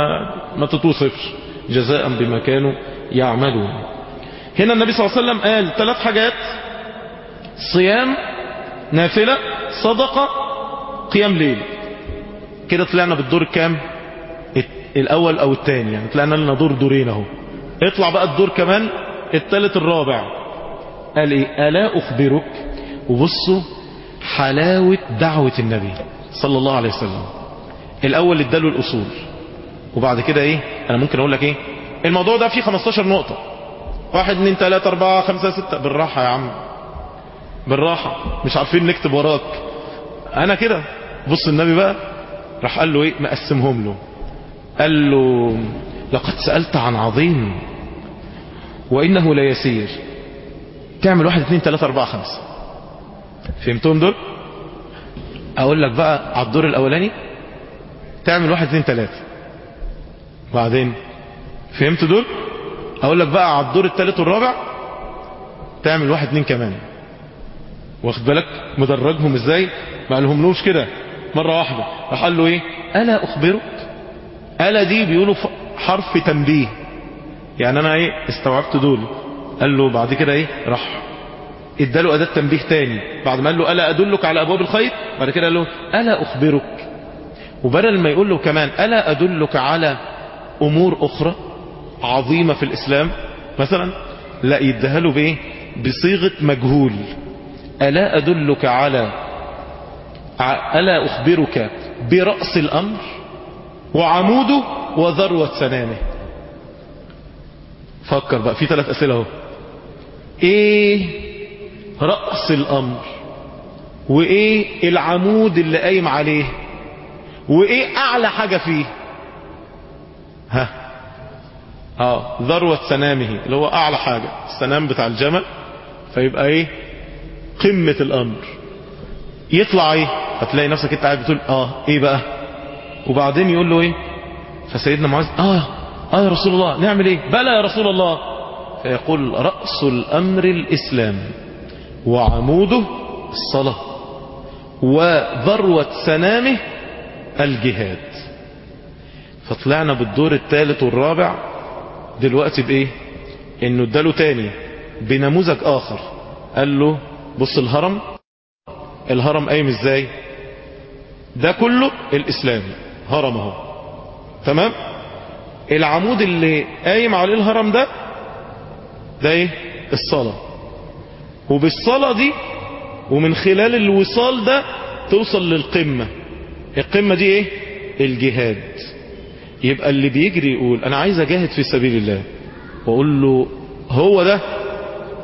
A: ما تتوصفش جزاء بما كانوا يعملون. هنا النبي صلى الله عليه وسلم قال ثلاث حاجات. صيام نافلة صدقة قيام ليل. كده طلعنا بالدور الكام الأول أو الثاني يعني طلعنا لنا دور دورين أهو. اطلع بقى الدور كمان الثالث الرابع. قال إيه؟ ألا أخبرك وبصوا حلاوة دعوة النبي صلى الله عليه وسلم. الأول اداله الأصول. وبعد كده إيه؟ أنا ممكن أقول لك إيه؟ الموضوع ده فيه 15 نقطة. واحد اتنين تلاتة أربعة خمسة ستة. بالراحة يا عم. بالراحة. مش عارفين نكتب وراك. أنا كده. بص النبي بقى راح قال له إيه؟ مقسمهم له. قال له لقد سألت عن عظيم. وإنه لا يسير. تعمل واحد اثنين ثلاثة أربعة خمسة. فهمتهم دول؟ أقول لك بقى على الدور الأولاني. تعمل واحد اثنين ثلاثة. بعدين؟ فهمت دول؟ أقول لك بقى على الدور الثالث والرابع. تعمل واحد اثنين كمان. واخد بالك؟ مدرجهم إزاي؟ ما قالهملوش كده. مرة واحدة. راح قال له إيه؟ ألا أخبرك؟ ألا دي بيقولوا حرف تنبيه. يعني أنا إيه استوعبت دول. قال له بعد كده إيه راح. اداله أداة تنبيه تاني. بعد ما قال له ألا أدلك على أبواب الخير؟ بعد كده قال له ألا أخبرك. وبدل ما يقول له كمان ألا أدلك على أمور أخرى عظيمة في الإسلام؟ مثلا لا يديها له بإيه؟ بصيغة مجهول. ألا أدلك على ألا أخبرك برأس الأمر وعموده وذروة سنامه فكر بقى في ثلاث أسئلة أهو. إيه رأس الأمر؟ وإيه العمود اللي قايم عليه؟ وإيه أعلى حاجة فيه؟ ها؟ آه ذروة سنامه اللي هو أعلى حاجة السنام بتاع الجمل. فيبقى إيه؟ قمة الأمر. يطلع إيه؟ هتلاقي نفسك أنت قاعد بتقول آه إيه بقى؟ وبعدين يقول له إيه؟ فسيدنا معاذ آه آه يا رسول الله نعمل إيه؟ بلى يا رسول الله. فيقول رأس الأمر الإسلام وعموده الصلاة وذروة سنامه الجهاد. فطلعنا بالدور الثالث والرابع دلوقتي بإيه؟ إنه اداله تاني بنموذج آخر. قال له بص الهرم. الهرم قايم إزاي؟ ده كله الإسلام. هرم أهو. تمام؟ العمود اللي قايم عليه الهرم ده ده إيه؟ الصلاة. وبالصلاة دي ومن خلال الوصال ده توصل للقمة. القمة دي إيه؟ الجهاد. يبقى اللي بيجري يقول أنا عايز أجاهد في سبيل الله. وأقول له هو ده.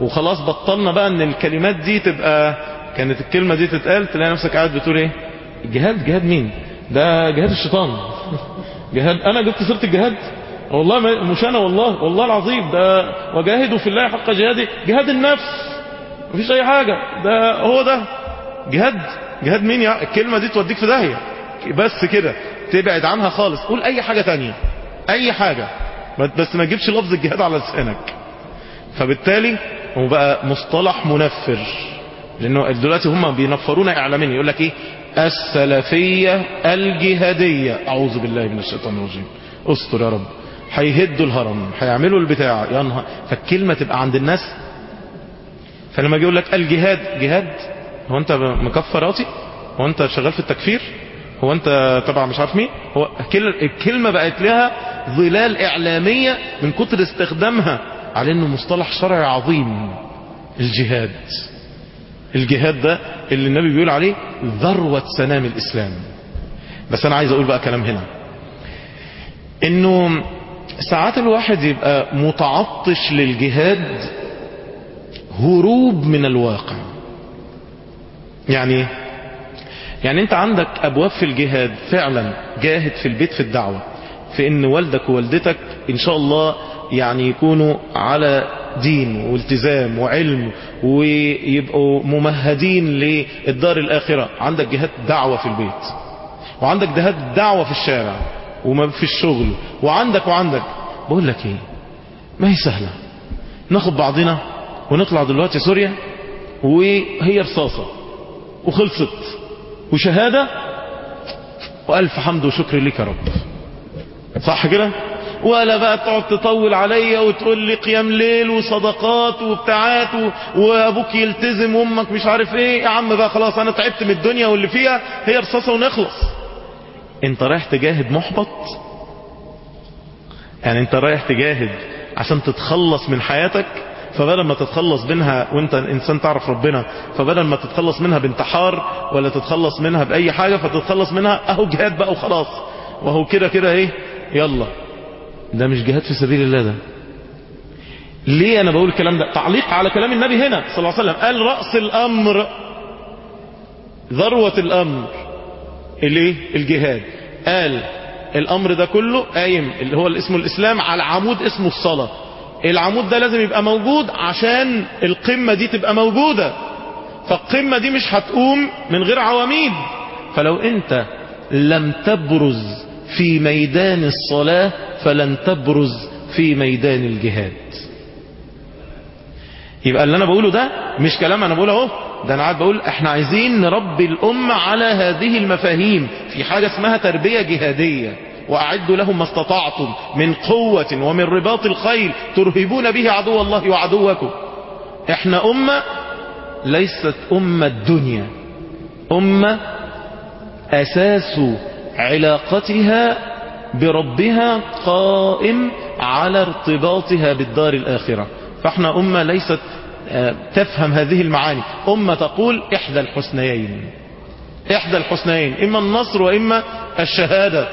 A: وخلاص بطلنا بقى إن الكلمات دي تبقى كانت الكلمة دي تتقال تلاقي نفسك قاعد بتقول إيه؟ الجهاد جهاد مين؟ ده جهاد الشيطان. [laughs] جهاد. أنا جبت سيرة الجهاد؟ والله مش أنا والله والله العظيم ده وجاهدوا في الله حق جهاده. جهاد النفس مفيش أي حاجة. ده هو ده. جهاد جهاد مين يا الكلمة دي توديك في داهية. بس كده تبعد عنها خالص. قول أي حاجة تانية. أي حاجة. بس ما تجيبش لفظ الجهاد على لسانك. فبالتالي هو بقى مصطلح منفر. لأنه دلوقتي هم بينفرونا إعلاميا. يقول لك إيه؟ السلفية الجهادية. أعوذ بالله من الشيطان الرجيم. استر يا رب. هيهدوا الهرم هيعملوا البتاع. فالكلمة تبقى عند الناس. فلما يجي يقول لك الجهاد جهاد هو انت مكفراتي هو انت شغال في التكفير؟ هو انت تبع مش عارف مين؟ هو الكلمة بقت لها ظلال إعلامية من كتر استخدامها على إنه مصطلح شرعي عظيم. الجهاد. الجهاد ده اللي النبي بيقول عليه ذروة سنام الإسلام. بس أنا عايز أقول بقى كلام هنا. إنه ساعات الواحد يبقى متعطش للجهاد هروب من الواقع. يعني يعني انت عندك أبواب في الجهاد فعلا جاهد في البيت في الدعوة في إن والدك ووالدتك إن شاء الله يعني يكونوا على دين والتزام وعلم ويبقوا ممهدين للدار الآخرة. عندك جهاد دعوة في البيت وعندك جهاد دعوة في الشارع. وما في الشغل. وعندك وعندك. بقول لك إيه؟ ما هي سهلة. ناخد بعضنا ونطلع دلوقتي سوريا وهي رصاصة وخلصت. وشهادة وألف حمد وشكر لك يا رب. صح كده؟ ولا بقى تقعد تطول عليا وتقول لي قيام ليل وصدقات وبتاعات وأبوك يلتزم وأمك مش عارف إيه. يا عم بقى خلاص أنا تعبت من الدنيا واللي فيها هي رصاصة ونخلص. انت رايح تجاهد محبط؟ يعني انت رايح تجاهد عشان تتخلص من حياتك؟ فبدل ما تتخلص منها وانت انسان تعرف ربنا فبدل ما تتخلص منها بانتحار ولا تتخلص منها بأي حاجة فتتخلص منها أهو جهاد بقى وخلاص. وهو كده كده إيه؟ يلا. ده مش جهاد في سبيل الله ده. ليه أنا بقول الكلام ده؟ تعليق على كلام النبي هنا صلى الله عليه وسلم. قال رأس الأمر ذروة الأمر. الايه الجهاد. قال الأمر ده كله قايم اللي هو اسمه الإسلام على عمود اسمه الصلاة. العمود ده لازم يبقى موجود عشان القمة دي تبقى موجودة. فالقمة دي مش هتقوم من غير عواميد. فلو أنت لم تبرز في ميدان الصلاة فلن تبرز في ميدان الجهاد. يبقى اللي أنا بقوله ده مش كلام أنا بقوله أهو. ده أنا قاعد بقول إحنا عايزين نربي الأمة على هذه المفاهيم. في حاجة اسمها تربية جهادية. وأعدوا لهم ما استطعتم من قوة ومن رباط الخيل ترهبون به عدو الله وعدوكم. إحنا أمة ليست أمة الدنيا. أمة أساس علاقتها بربها قائم على ارتباطها بالدار الآخرة. فإحنا أمة ليست تفهم هذه المعاني. أمة تقول إحدى الحسنيين. إحدى الحسنيين إما النصر وإما الشهادة.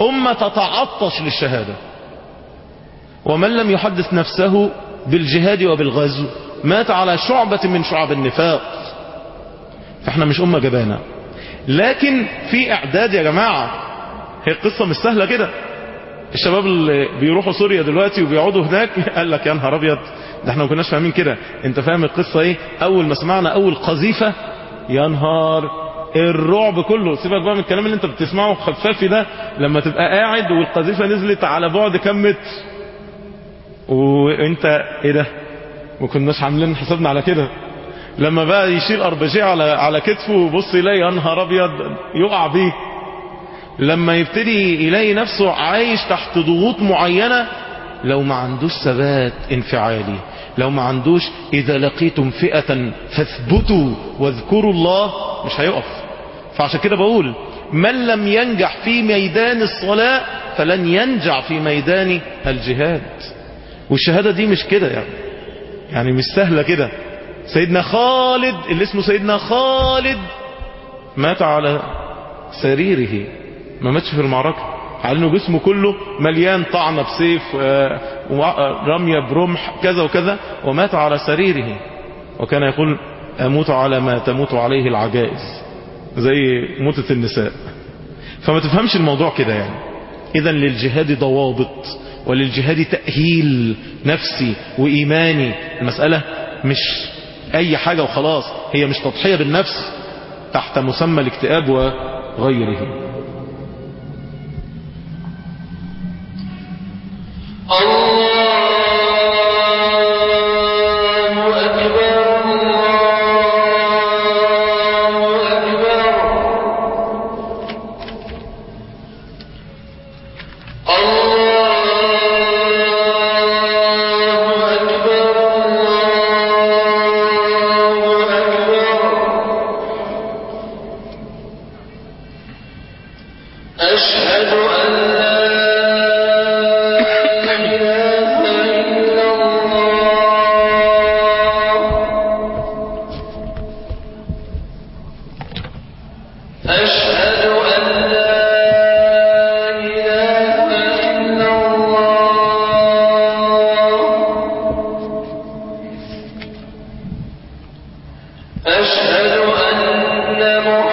A: أمة تتعطش للشهادة. ومن لم يحدث نفسه بالجهاد وبالغزو مات على شعبة من شعب النفاق. فإحنا مش أمة جبانة. لكن في إعداد يا جماعة هي القصة مش سهلة كده. الشباب اللي بيروحوا سوريا دلوقتي وبيقعدوا هناك قال لك يا نهار أبيض ده إحنا ما كناش فاهمين كده. انت فاهم القصة إيه؟ أول ما سمعنا أول قذيفة يا نهار الرعب كله. سيبك بقى من الكلام اللي انت بتسمعه خفافي ده. لما تبقى قاعد والقذيفة نزلت على بعد كم متر. وانت إيه ده؟ ما كناش عاملين حسابنا على كده. لما بقى يشيل اربجيه على على كتفه وبص يلاقي يا نهار أبيض يقع بيه. لما يبتدي يلاقي نفسه عايش تحت ضغوط معينة لو ما عندوش ثبات انفعالي لو ما عندوش إذا لقيتم فئة فاثبتوا واذكروا الله مش هيقف. فعشان كده بقول من لم ينجح في ميدان الصلاة فلن ينجح في ميدان الجهاد. والشهادة دي مش كده يعني. يعني مش سهلة كده. سيدنا خالد اللي اسمه سيدنا خالد مات على سريره ما ماتش في المعركة. على إنه جسمه كله مليان طعنة بسيف رمية برمح كذا وكذا ومات على سريره. وكان يقول أموت على ما تموت عليه العجائز زي موتة النساء. فما تفهمش الموضوع كده يعني. اذا للجهاد ضوابط وللجهاد تأهيل نفسي وإيماني. المسألة مش أي حاجة وخلاص هي مش تضحية بالنفس تحت مسمى الاكتئاب وغيره.
B: الله أشهد أن محمدا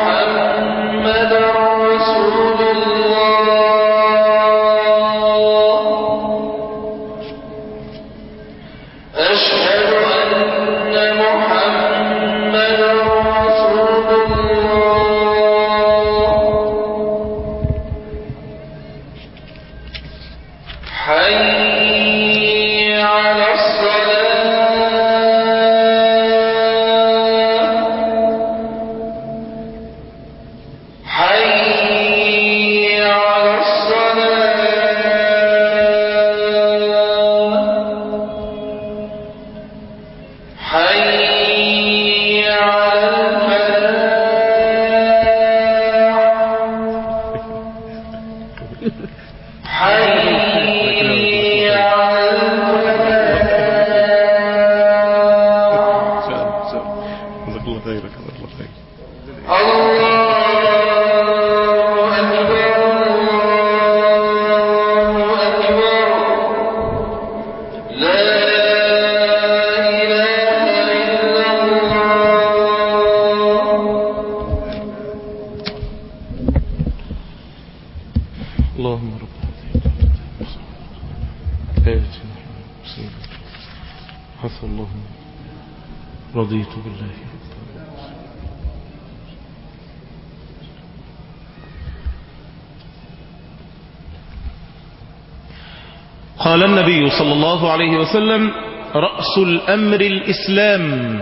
B: الله
A: عليه وسلم رأس الأمر الإسلام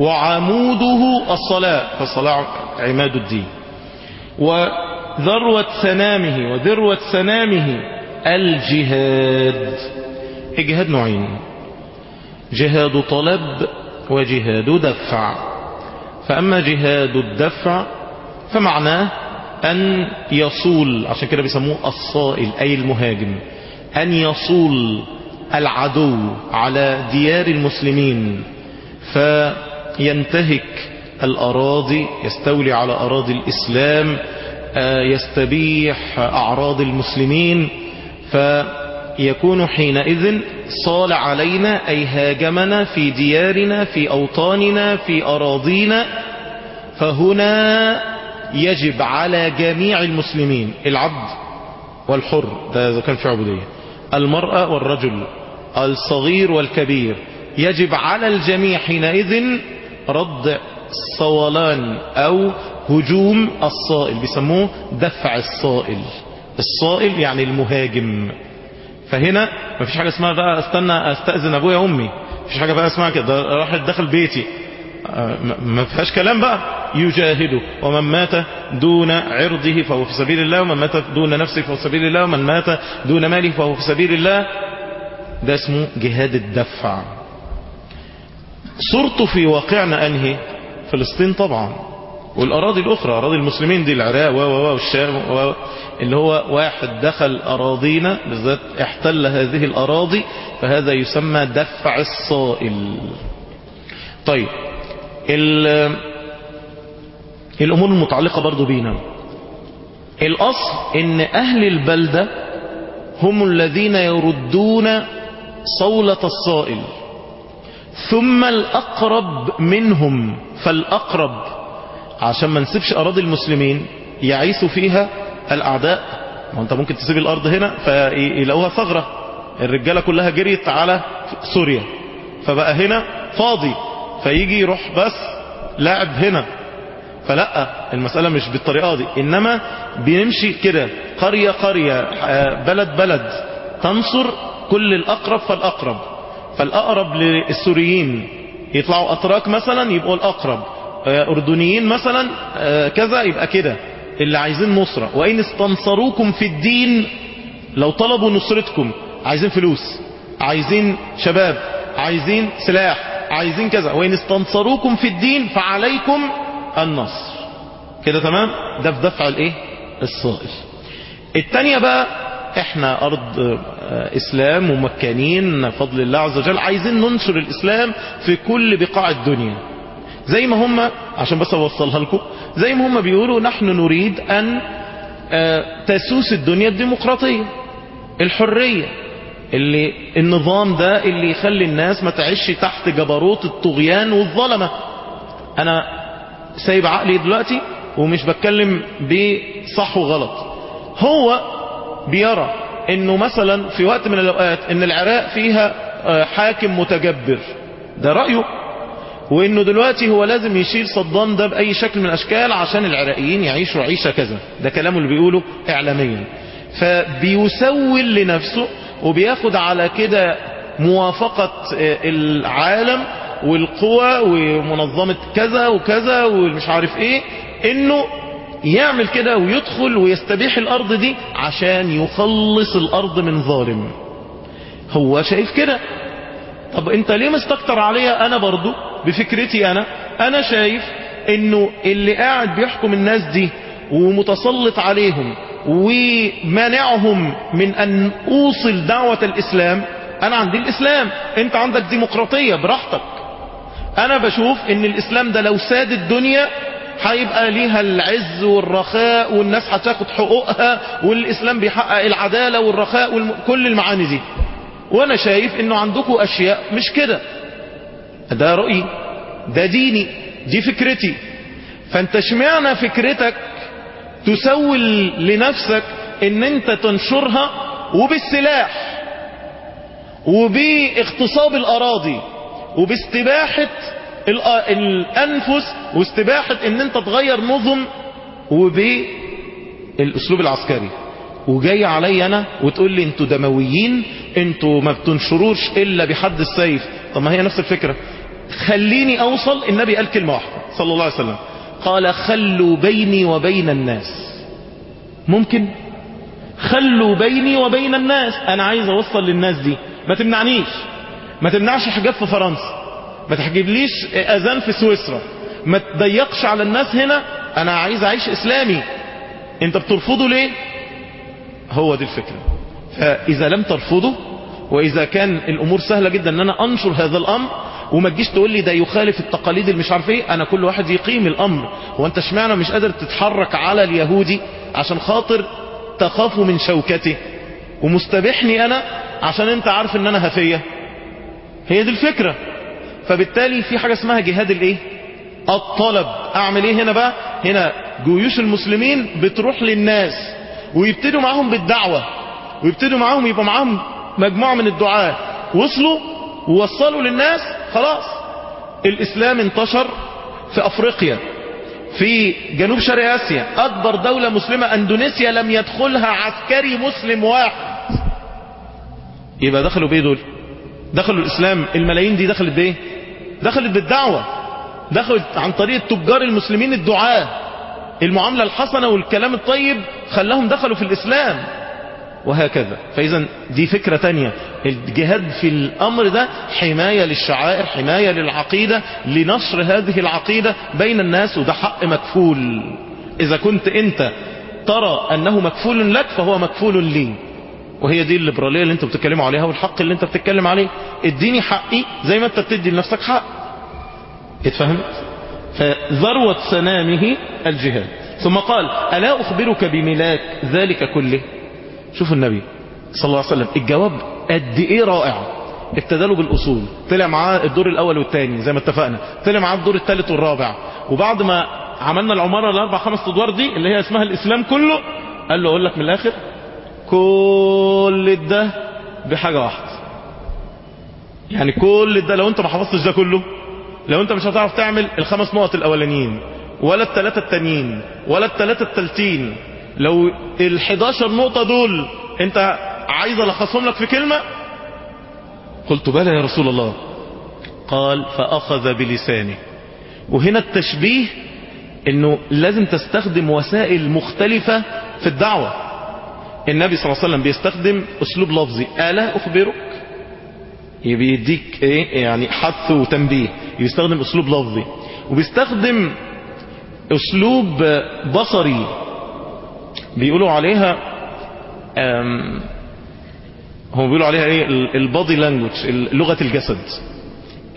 A: وعموده الصلاة فالصلاة عماد الدين. وذروة سنامه وذروة سنامه الجهاد. الجهاد نوعين جهاد طلب وجهاد دفع. فأما جهاد الدفع فمعناه أن يصول عشان كده بيسموه الصائل أي المهاجم أن يصول العدو على ديار المسلمين فينتهك الأراضي يستولي على أراضي الإسلام آه، يستبيح أعراض المسلمين فيكون حينئذ صال علينا أي هاجمنا في ديارنا في أوطاننا في أراضينا فهنا يجب على جميع المسلمين العبد والحر ده إذا كان في عبودية. المرأة والرجل الصغير والكبير. يجب على الجميع حينئذ رد صولان أو هجوم الصائل بيسموه دفع الصائل. الصائل يعني المهاجم. فهنا مفيش حاجة اسمها بقى استنى أستأذن أبويا وأمي مفيش حاجة بقى اسمها كده ده راح دخل بيتي. ما- ما فيهاش كلام بقى. يجاهد ومن مات دون عرضه فهو في سبيل الله ومن مات دون نفسه فهو في سبيل الله ومن مات دون ماله فهو في سبيل الله. ده اسمه جهاد الدفع. صورته في واقعنا أنهي؟ فلسطين طبعا. والأراضي الأخرى أراضي المسلمين دي العراق والشام اللي هو واحد دخل أراضينا بالذات احتل هذه الأراضي فهذا يسمى دفع الصائل. طيب الأمور المتعلقة برضو بينا. الأصل إن أهل البلدة هم الذين يردون صولة الصائل. ثم الأقرب منهم فالأقرب عشان ما نسيبش أراضي المسلمين يعيثوا فيها الأعداء. ما أنت ممكن تسيب الأرض هنا فيلاقوها ثغرة. الرجالة كلها جريت على سوريا. فبقى هنا فاضي. فيجي يروح بس لاعب هنا. فلا المسألة مش بالطريقة دي. إنما بنمشي كده قرية قرية بلد بلد تنصر كل الأقرب فالأقرب. فالأقرب للسوريين. يطلعوا أتراك مثلا يبقوا الأقرب. أردنيين مثلا كذا يبقى كده. اللي عايزين نصرة. وإن استنصروكم في الدين لو طلبوا نصرتكم. عايزين فلوس. عايزين شباب. عايزين سلاح. عايزين كذا. وإن استنصروكم في الدين فعليكم النصر. كده تمام؟ ده في دفع الإيه؟ الصائل التانية بقى إحنا أرض إسلام ومكانين فضل الله عز وجل عايزين ننشر الإسلام في كل بقاع الدنيا. زي ما هم عشان بس أوصلها لكم زي ما هم بيقولوا نحن نريد أن تسوس الدنيا الديمقراطية الحرية. اللي النظام ده اللي يخلي الناس ما تعيش تحت جبروت الطغيان والظلمة. أنا سايب عقلي دلوقتي ومش بتكلم بصح وغلط. هو بيرى إنه مثلا في وقت من الأوقات إن العراق فيها حاكم متجبر. ده رأيه. وإنه دلوقتي هو لازم يشيل صدام ده بأي شكل من الأشكال عشان العراقيين يعيشوا عيشة كذا. ده كلامه اللي بيقوله اعلاميا. فبيسول لنفسه وبياخد على كده موافقة العالم والقوى ومنظمة كذا وكذا ومش عارف إيه انه يعمل كده ويدخل ويستبيح الأرض دي عشان يخلص الأرض من ظالم. هو شايف كده. طب انت ليه مستكتر عليا أنا برضو؟ بفكرتي أنا. أنا شايف انه اللي قاعد بيحكم الناس دي ومتسلط عليهم ومانعهم من أن أوصل دعوة الإسلام. أنا عندي الإسلام. أنت عندك ديمقراطية براحتك. أنا بشوف إن الإسلام ده لو ساد الدنيا هيبقى ليها العز والرخاء والناس هتاخد حقوقها والإسلام بيحقق العدالة والرخاء وكل المعاني دي. وأنا شايف إنه عندكم أشياء مش كده. ده رأيي. ده ديني. دي فكرتي. فأنت اشمعنى فكرتك تسول لنفسك إن أنت تنشرها وبالسلاح وباغتصاب الأراضي وباستباحة الأنفس واستباحة إن أنت تغير نظم وبالأسلوب العسكري. وجاي علي أنا وتقول لي أنتوا دمويين أنتوا ما بتنشروش إلا بحد السيف. طب ما هي نفس الفكرة. خليني أوصل النبي قال كلمة واحدة صلى الله عليه وسلم. قال خلوا بيني وبين الناس. ممكن؟ خلوا بيني وبين الناس. أنا عايز أوصل للناس دي. ما تمنعنيش. ما تمنعش حاجات في فرنسا. ما تحجبليش أذان في سويسرا. ما تضيقش على الناس هنا. أنا عايز اعيش إسلامي. أنت بترفضه ليه؟ هو دي الفكرة. فإذا لم ترفضه وإذا كان الأمور سهلة جدا أن أنا أنشر هذا الأمر وما تجيش تقول لي ده يخالف التقاليد اللي مش عارف إيه. أنا كل واحد يقيم الأمر. وانت اشمعنى مش قادر تتحرك على اليهودي عشان خاطر تخاف من شوكته ومستبحني أنا عشان أنت عارف إن أنا هفية هي دي الفكرة. فبالتالي في حاجة اسمها جهاد الإيه؟ الطلب. أعمل إيه هنا بقى؟ هنا جيوش المسلمين بتروح للناس ويبتدوا معاهم بالدعوة. ويبتدوا معاهم يبقى معاهم مجموعة من الدعاة. وصلوا ووصلوا للناس خلاص. الإسلام انتشر في أفريقيا في جنوب شرق آسيا. أكبر دولة مسلمة أندونيسيا لم يدخلها عسكري مسلم واحد. يبقى دخلوا بإيه دول؟ دخلوا الإسلام. الملايين دي دخلت بإيه؟ دخلت بالدعوة. دخلت عن طريق تجار المسلمين الدعاة. المعاملة الحسنة والكلام الطيب خلاهم دخلوا في الإسلام. وهكذا. فاذا دي فكرة تانية. الجهاد في الأمر ده حماية للشعائر حماية للعقيدة لنشر هذه العقيدة بين الناس وده حق مكفول. إذا كنت أنت ترى أنه مكفول لك فهو مكفول لي. وهي دي الليبرالية اللي انت بتتكلموا عليها والحق اللي أنت بتتكلم عليه. اديني حقي زي ما أنت بتدي لنفسك حق. اتفهمت فذروة سنامه الجهاد. ثم قال ألا أخبرك بملاك ذلك كله؟ شوف النبي صلى الله عليه وسلم الجواب قد إيه رائع. ابتدى له بالأصول. طلع معاه الدور الأول والثاني زي ما اتفقنا. طلع معاه الدور الثالث والرابع. وبعد ما عملنا العمارة الأربع خمس أدوار دي اللي هي اسمها الإسلام كله قال له أقول لك من الآخر كل ده بحاجة واحدة. يعني كل ده لو أنت ما حفظتش ده كله لو أنت مش هتعرف تعمل الخمس نقط الأولانيين ولا الثلاثه التانيين ولا الثلاثه التالتين لو ال11 نقطة دول انت عايز ألخصهم لك في كلمة؟ قلت بلى يا رسول الله. قال فأخذ بلسانه. وهنا التشبيه إنه لازم تستخدم وسائل مختلفة في الدعوة. النبي صلى الله عليه وسلم بيستخدم أسلوب لفظي. ألا أخبرك؟ بيديك إيه؟ يعني حث وتنبيه. بيستخدم أسلوب لفظي. وبيستخدم أسلوب بصري. بيقولوا عليها هم بيقولوا عليها إيه؟ البادي لانجوج لغة الجسد.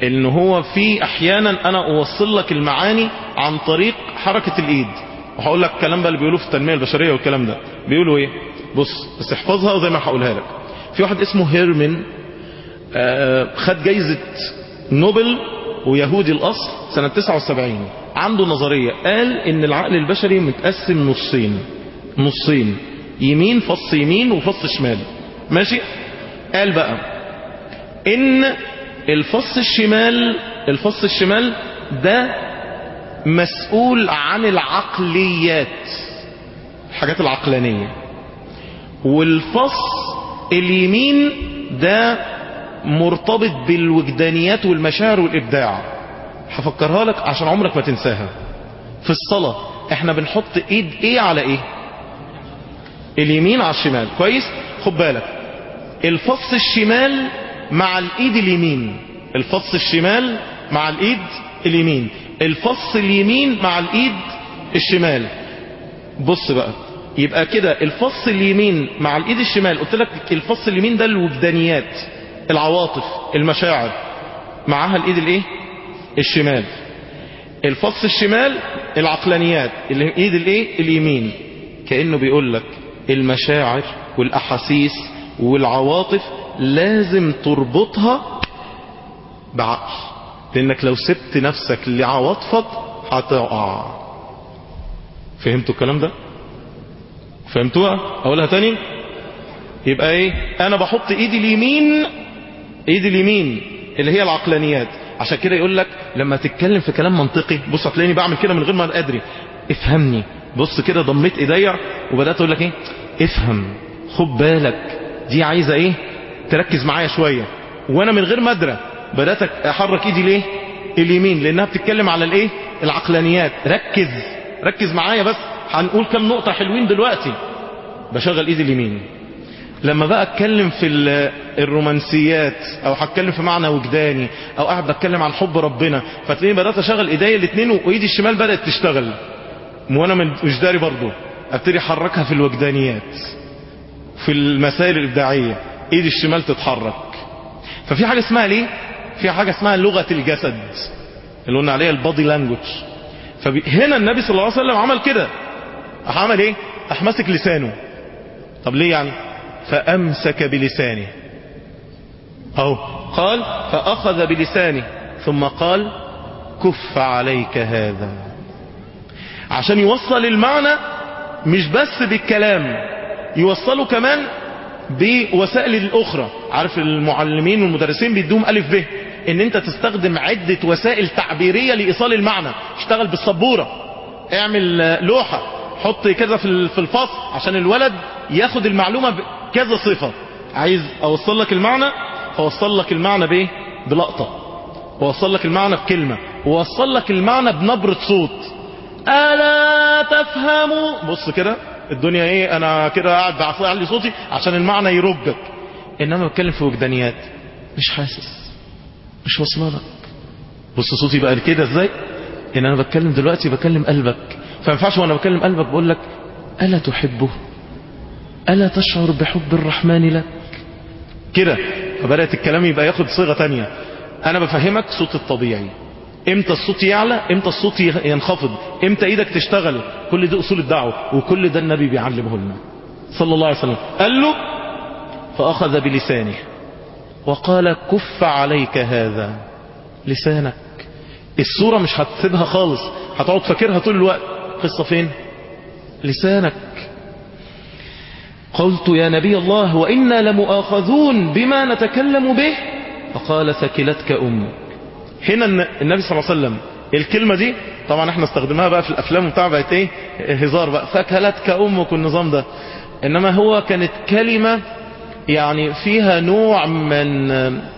A: إن هو في أحيانا أنا أوصل لك المعاني عن طريق حركة الإيد. وهقول لك الكلام بقى اللي بيقولوه في التنمية البشرية والكلام ده. بيقولوا إيه؟ بص بس احفظها وزي ما هقولها لك. في واحد اسمه هيرمن آه خد جايزة نوبل ويهودي الأصل سنة 79 عنده نظرية قال إن العقل البشري متقسم نصين. نصين يمين فص يمين وفص شمال. ماشي؟ قال بقى إن الفص الشمال الفص الشمال ده مسؤول عن العقليات الحاجات العقلانية. والفص اليمين ده مرتبط بالوجدانيات والمشاعر والإبداع. هفكرها لك عشان عمرك ما تنساها. في الصلاة إحنا بنحط إيد إيه على إيه؟ اليمين على الشمال. كويس؟ خد بالك. الفص الشمال مع الإيد اليمين. الفص الشمال مع الإيد اليمين. الفص اليمين مع الإيد الشمال. بص بقى. يبقى كده الفص اليمين مع الإيد الشمال. قلت لك الفص اليمين ده الوجدانيات العواطف المشاعر. معاها الإيد الإيه؟ الشمال. الفص الشمال العقلانيات الإيد الإيه؟ اليمين. كأنه بيقول لك المشاعر والأحاسيس والعواطف لازم تربطها بعقل. لأنك لو سبت نفسك لعواطفك هتقع. فهمتوا الكلام ده؟ فهمتوها؟ أقولها تاني؟ يبقى إيه؟ أنا بحط إيدي اليمين إيدي اليمين اللي هي العقلانيات. عشان كده يقول لك لما تتكلم في كلام منطقي بص هتلاقيني بعمل كده من غير ما ادري افهمني. بص كده ضميت إيديا وبدأت أقول لك إيه؟ افهم خد بالك. دي عايزة إيه؟ تركز معايا شوية. وأنا من غير ما ادري بدات احرك ايدي ليه؟ اليمين لانها بتتكلم على الايه؟ العقلانيات. ركز ركز معايا بس. هنقول كم نقطة حلوين دلوقتي. بشغل ايدي اليمين. لما بقى اتكلم في الرومانسيات أو هتكلم في معنى وجداني أو قاعد بتكلم عن حب ربنا فتلاقيني بدأت اشغل ايديا الاثنين وايدي الشمال بدأت تشتغل. وأنا مش داري برضه أبتدي أحركها في الوجدانيات في المسائل الإبداعية ايدي الشمال تتحرك. ففي حاجة اسمها ليه؟ في حاجة اسمها لغة الجسد اللي قلنا عليها البادي لانجوج. فهنا النبي صلى الله عليه وسلم عمل كده. عمل إيه؟ راح ماسك لسانه. طب ليه يعني؟ فأمسك بلسانه. أهو. قال فأخذ بلسانه ثم قال كف عليك هذا. عشان يوصل المعنى مش بس بالكلام يوصله كمان بوسائل الأخرى. عارف المعلمين والمدرسين بيدوهم ألف ب إن أنت تستخدم عدة وسائل تعبيرية لإيصال المعنى. اشتغل بالسبورة اعمل لوحة حط كذا في الفصل عشان الولد ياخد المعلومة بكذا صفة. عايز أوصل لك المعنى؟ فوصل لك المعنى بايه بلقطة. ووصل لك المعنى بكلمة. ووصل لك المعنى بنبرة صوت. ألا تفهموا؟ بص كده الدنيا إيه؟ أنا كده قاعد بعصي علي صوتي عشان المعنى يرجك إنما بتكلم في وجدانيات. مش حاسس. مش واصلة لك. بص صوتي بقى كده إزاي؟ إن أنا بتكلم دلوقتي بكلم قلبك. فما ينفعش وأنا بكلم قلبك بقول لك ألا تحبه؟ ألا تشعر بحب الرحمن لك؟ كده. فبدأت الكلام يبقى ياخد صيغة تانية. أنا بفهمك صوت الطبيعي. إمتى الصوت يعلى إمتى الصوت ينخفض إمتى إيدك تشتغل. كل دي اصول الدعوة وكل ده النبي بيعلمه لنا. صلى الله عليه وسلم. قال له فأخذ بلسانه. وقال كف عليك هذا لسانك. الصورة مش هتسيبها خالص. هتقعد فاكرها طول الوقت. قصة فين؟ لسانك. قلت يا نبي الله وإنا لمؤاخذون بما نتكلم به. فقال ثكلتك أمك. هنا النبي صلى الله عليه وسلم الكلمة دي طبعا إحنا استخدمناها بقى في الأفلام وبتاع بقت إيه هزار بقى. ثكلتك أمك والنظام ده. إنما هو كانت كلمة يعني فيها نوع من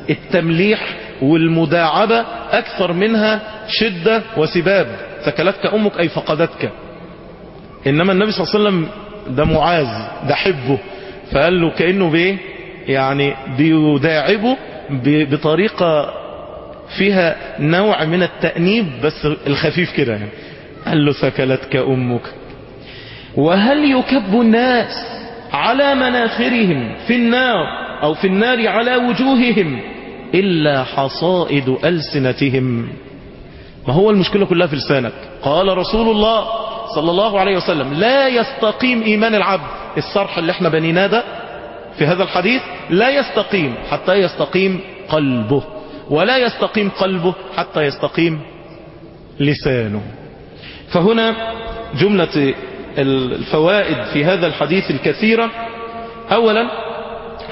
A: التمليح والمداعبة أكثر منها شدة وسباب. ثكلتك أمك أي فقدتك. إنما النبي صلى الله عليه وسلم ده معاذ ده حبه. فقال له كأنه بيه يعني بيداعبه بطريقة فيها نوع من التأنيب بس الخفيف كده يعني. قال له ثكلتك أمك. وهل يكب الناس على مناخرهم في النار أو في النار على وجوههم إلا حصائد ألسنتهم؟ ما هو المشكلة كلها في لسانك. قال رسول الله صلى الله عليه وسلم لا يستقيم إيمان العبد. الصرح اللي إحنا بنيناه ده في هذا الحديث لا يستقيم حتى يستقيم قلبه. ولا يستقيم قلبه حتى يستقيم لسانه. فهنا جملة الفوائد في هذا الحديث الكثيرة. أولا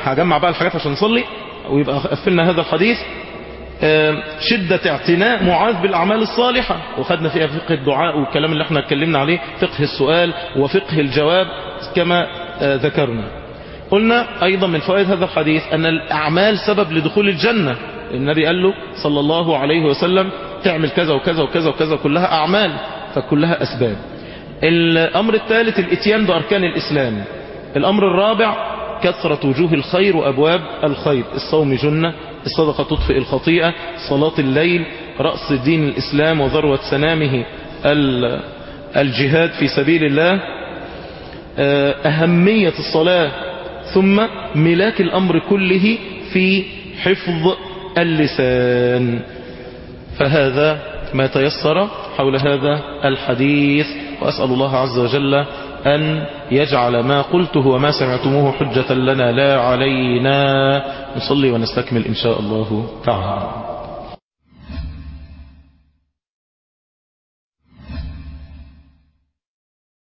A: هجمع بقى الحاجات عشان نصلي ويبقى قفلنا هذا الحديث. شدة اعتناء معاذ بالأعمال الصالحة. وخدنا فيها فقه الدعاء والكلام اللي إحنا اتكلمنا عليه فقه السؤال وفقه الجواب كما ذكرنا. قلنا أيضا من فوائد هذا الحديث أن الأعمال سبب لدخول الجنة. النبي قال له صلى الله عليه وسلم تعمل كذا وكذا وكذا وكذا كلها أعمال فكلها أسباب. الأمر الثالث الإتيان بأركان الإسلام. الأمر الرابع كثرة وجوه الخير وأبواب الخير. الصوم جنة الصدقة تطفئ الخطيئة صلاة الليل رأس دين الإسلام وذروة سنامه الجهاد في سبيل الله. أهمية الصلاة. ثم ملاك الأمر كله في حفظ اللسان. فهذا ما تيسر حول هذا الحديث وأسأل الله عز وجل أن يجعل ما قلته وما سمعتموه حجة لنا لا علينا. نصلي ونستكمل إن شاء الله تعالى.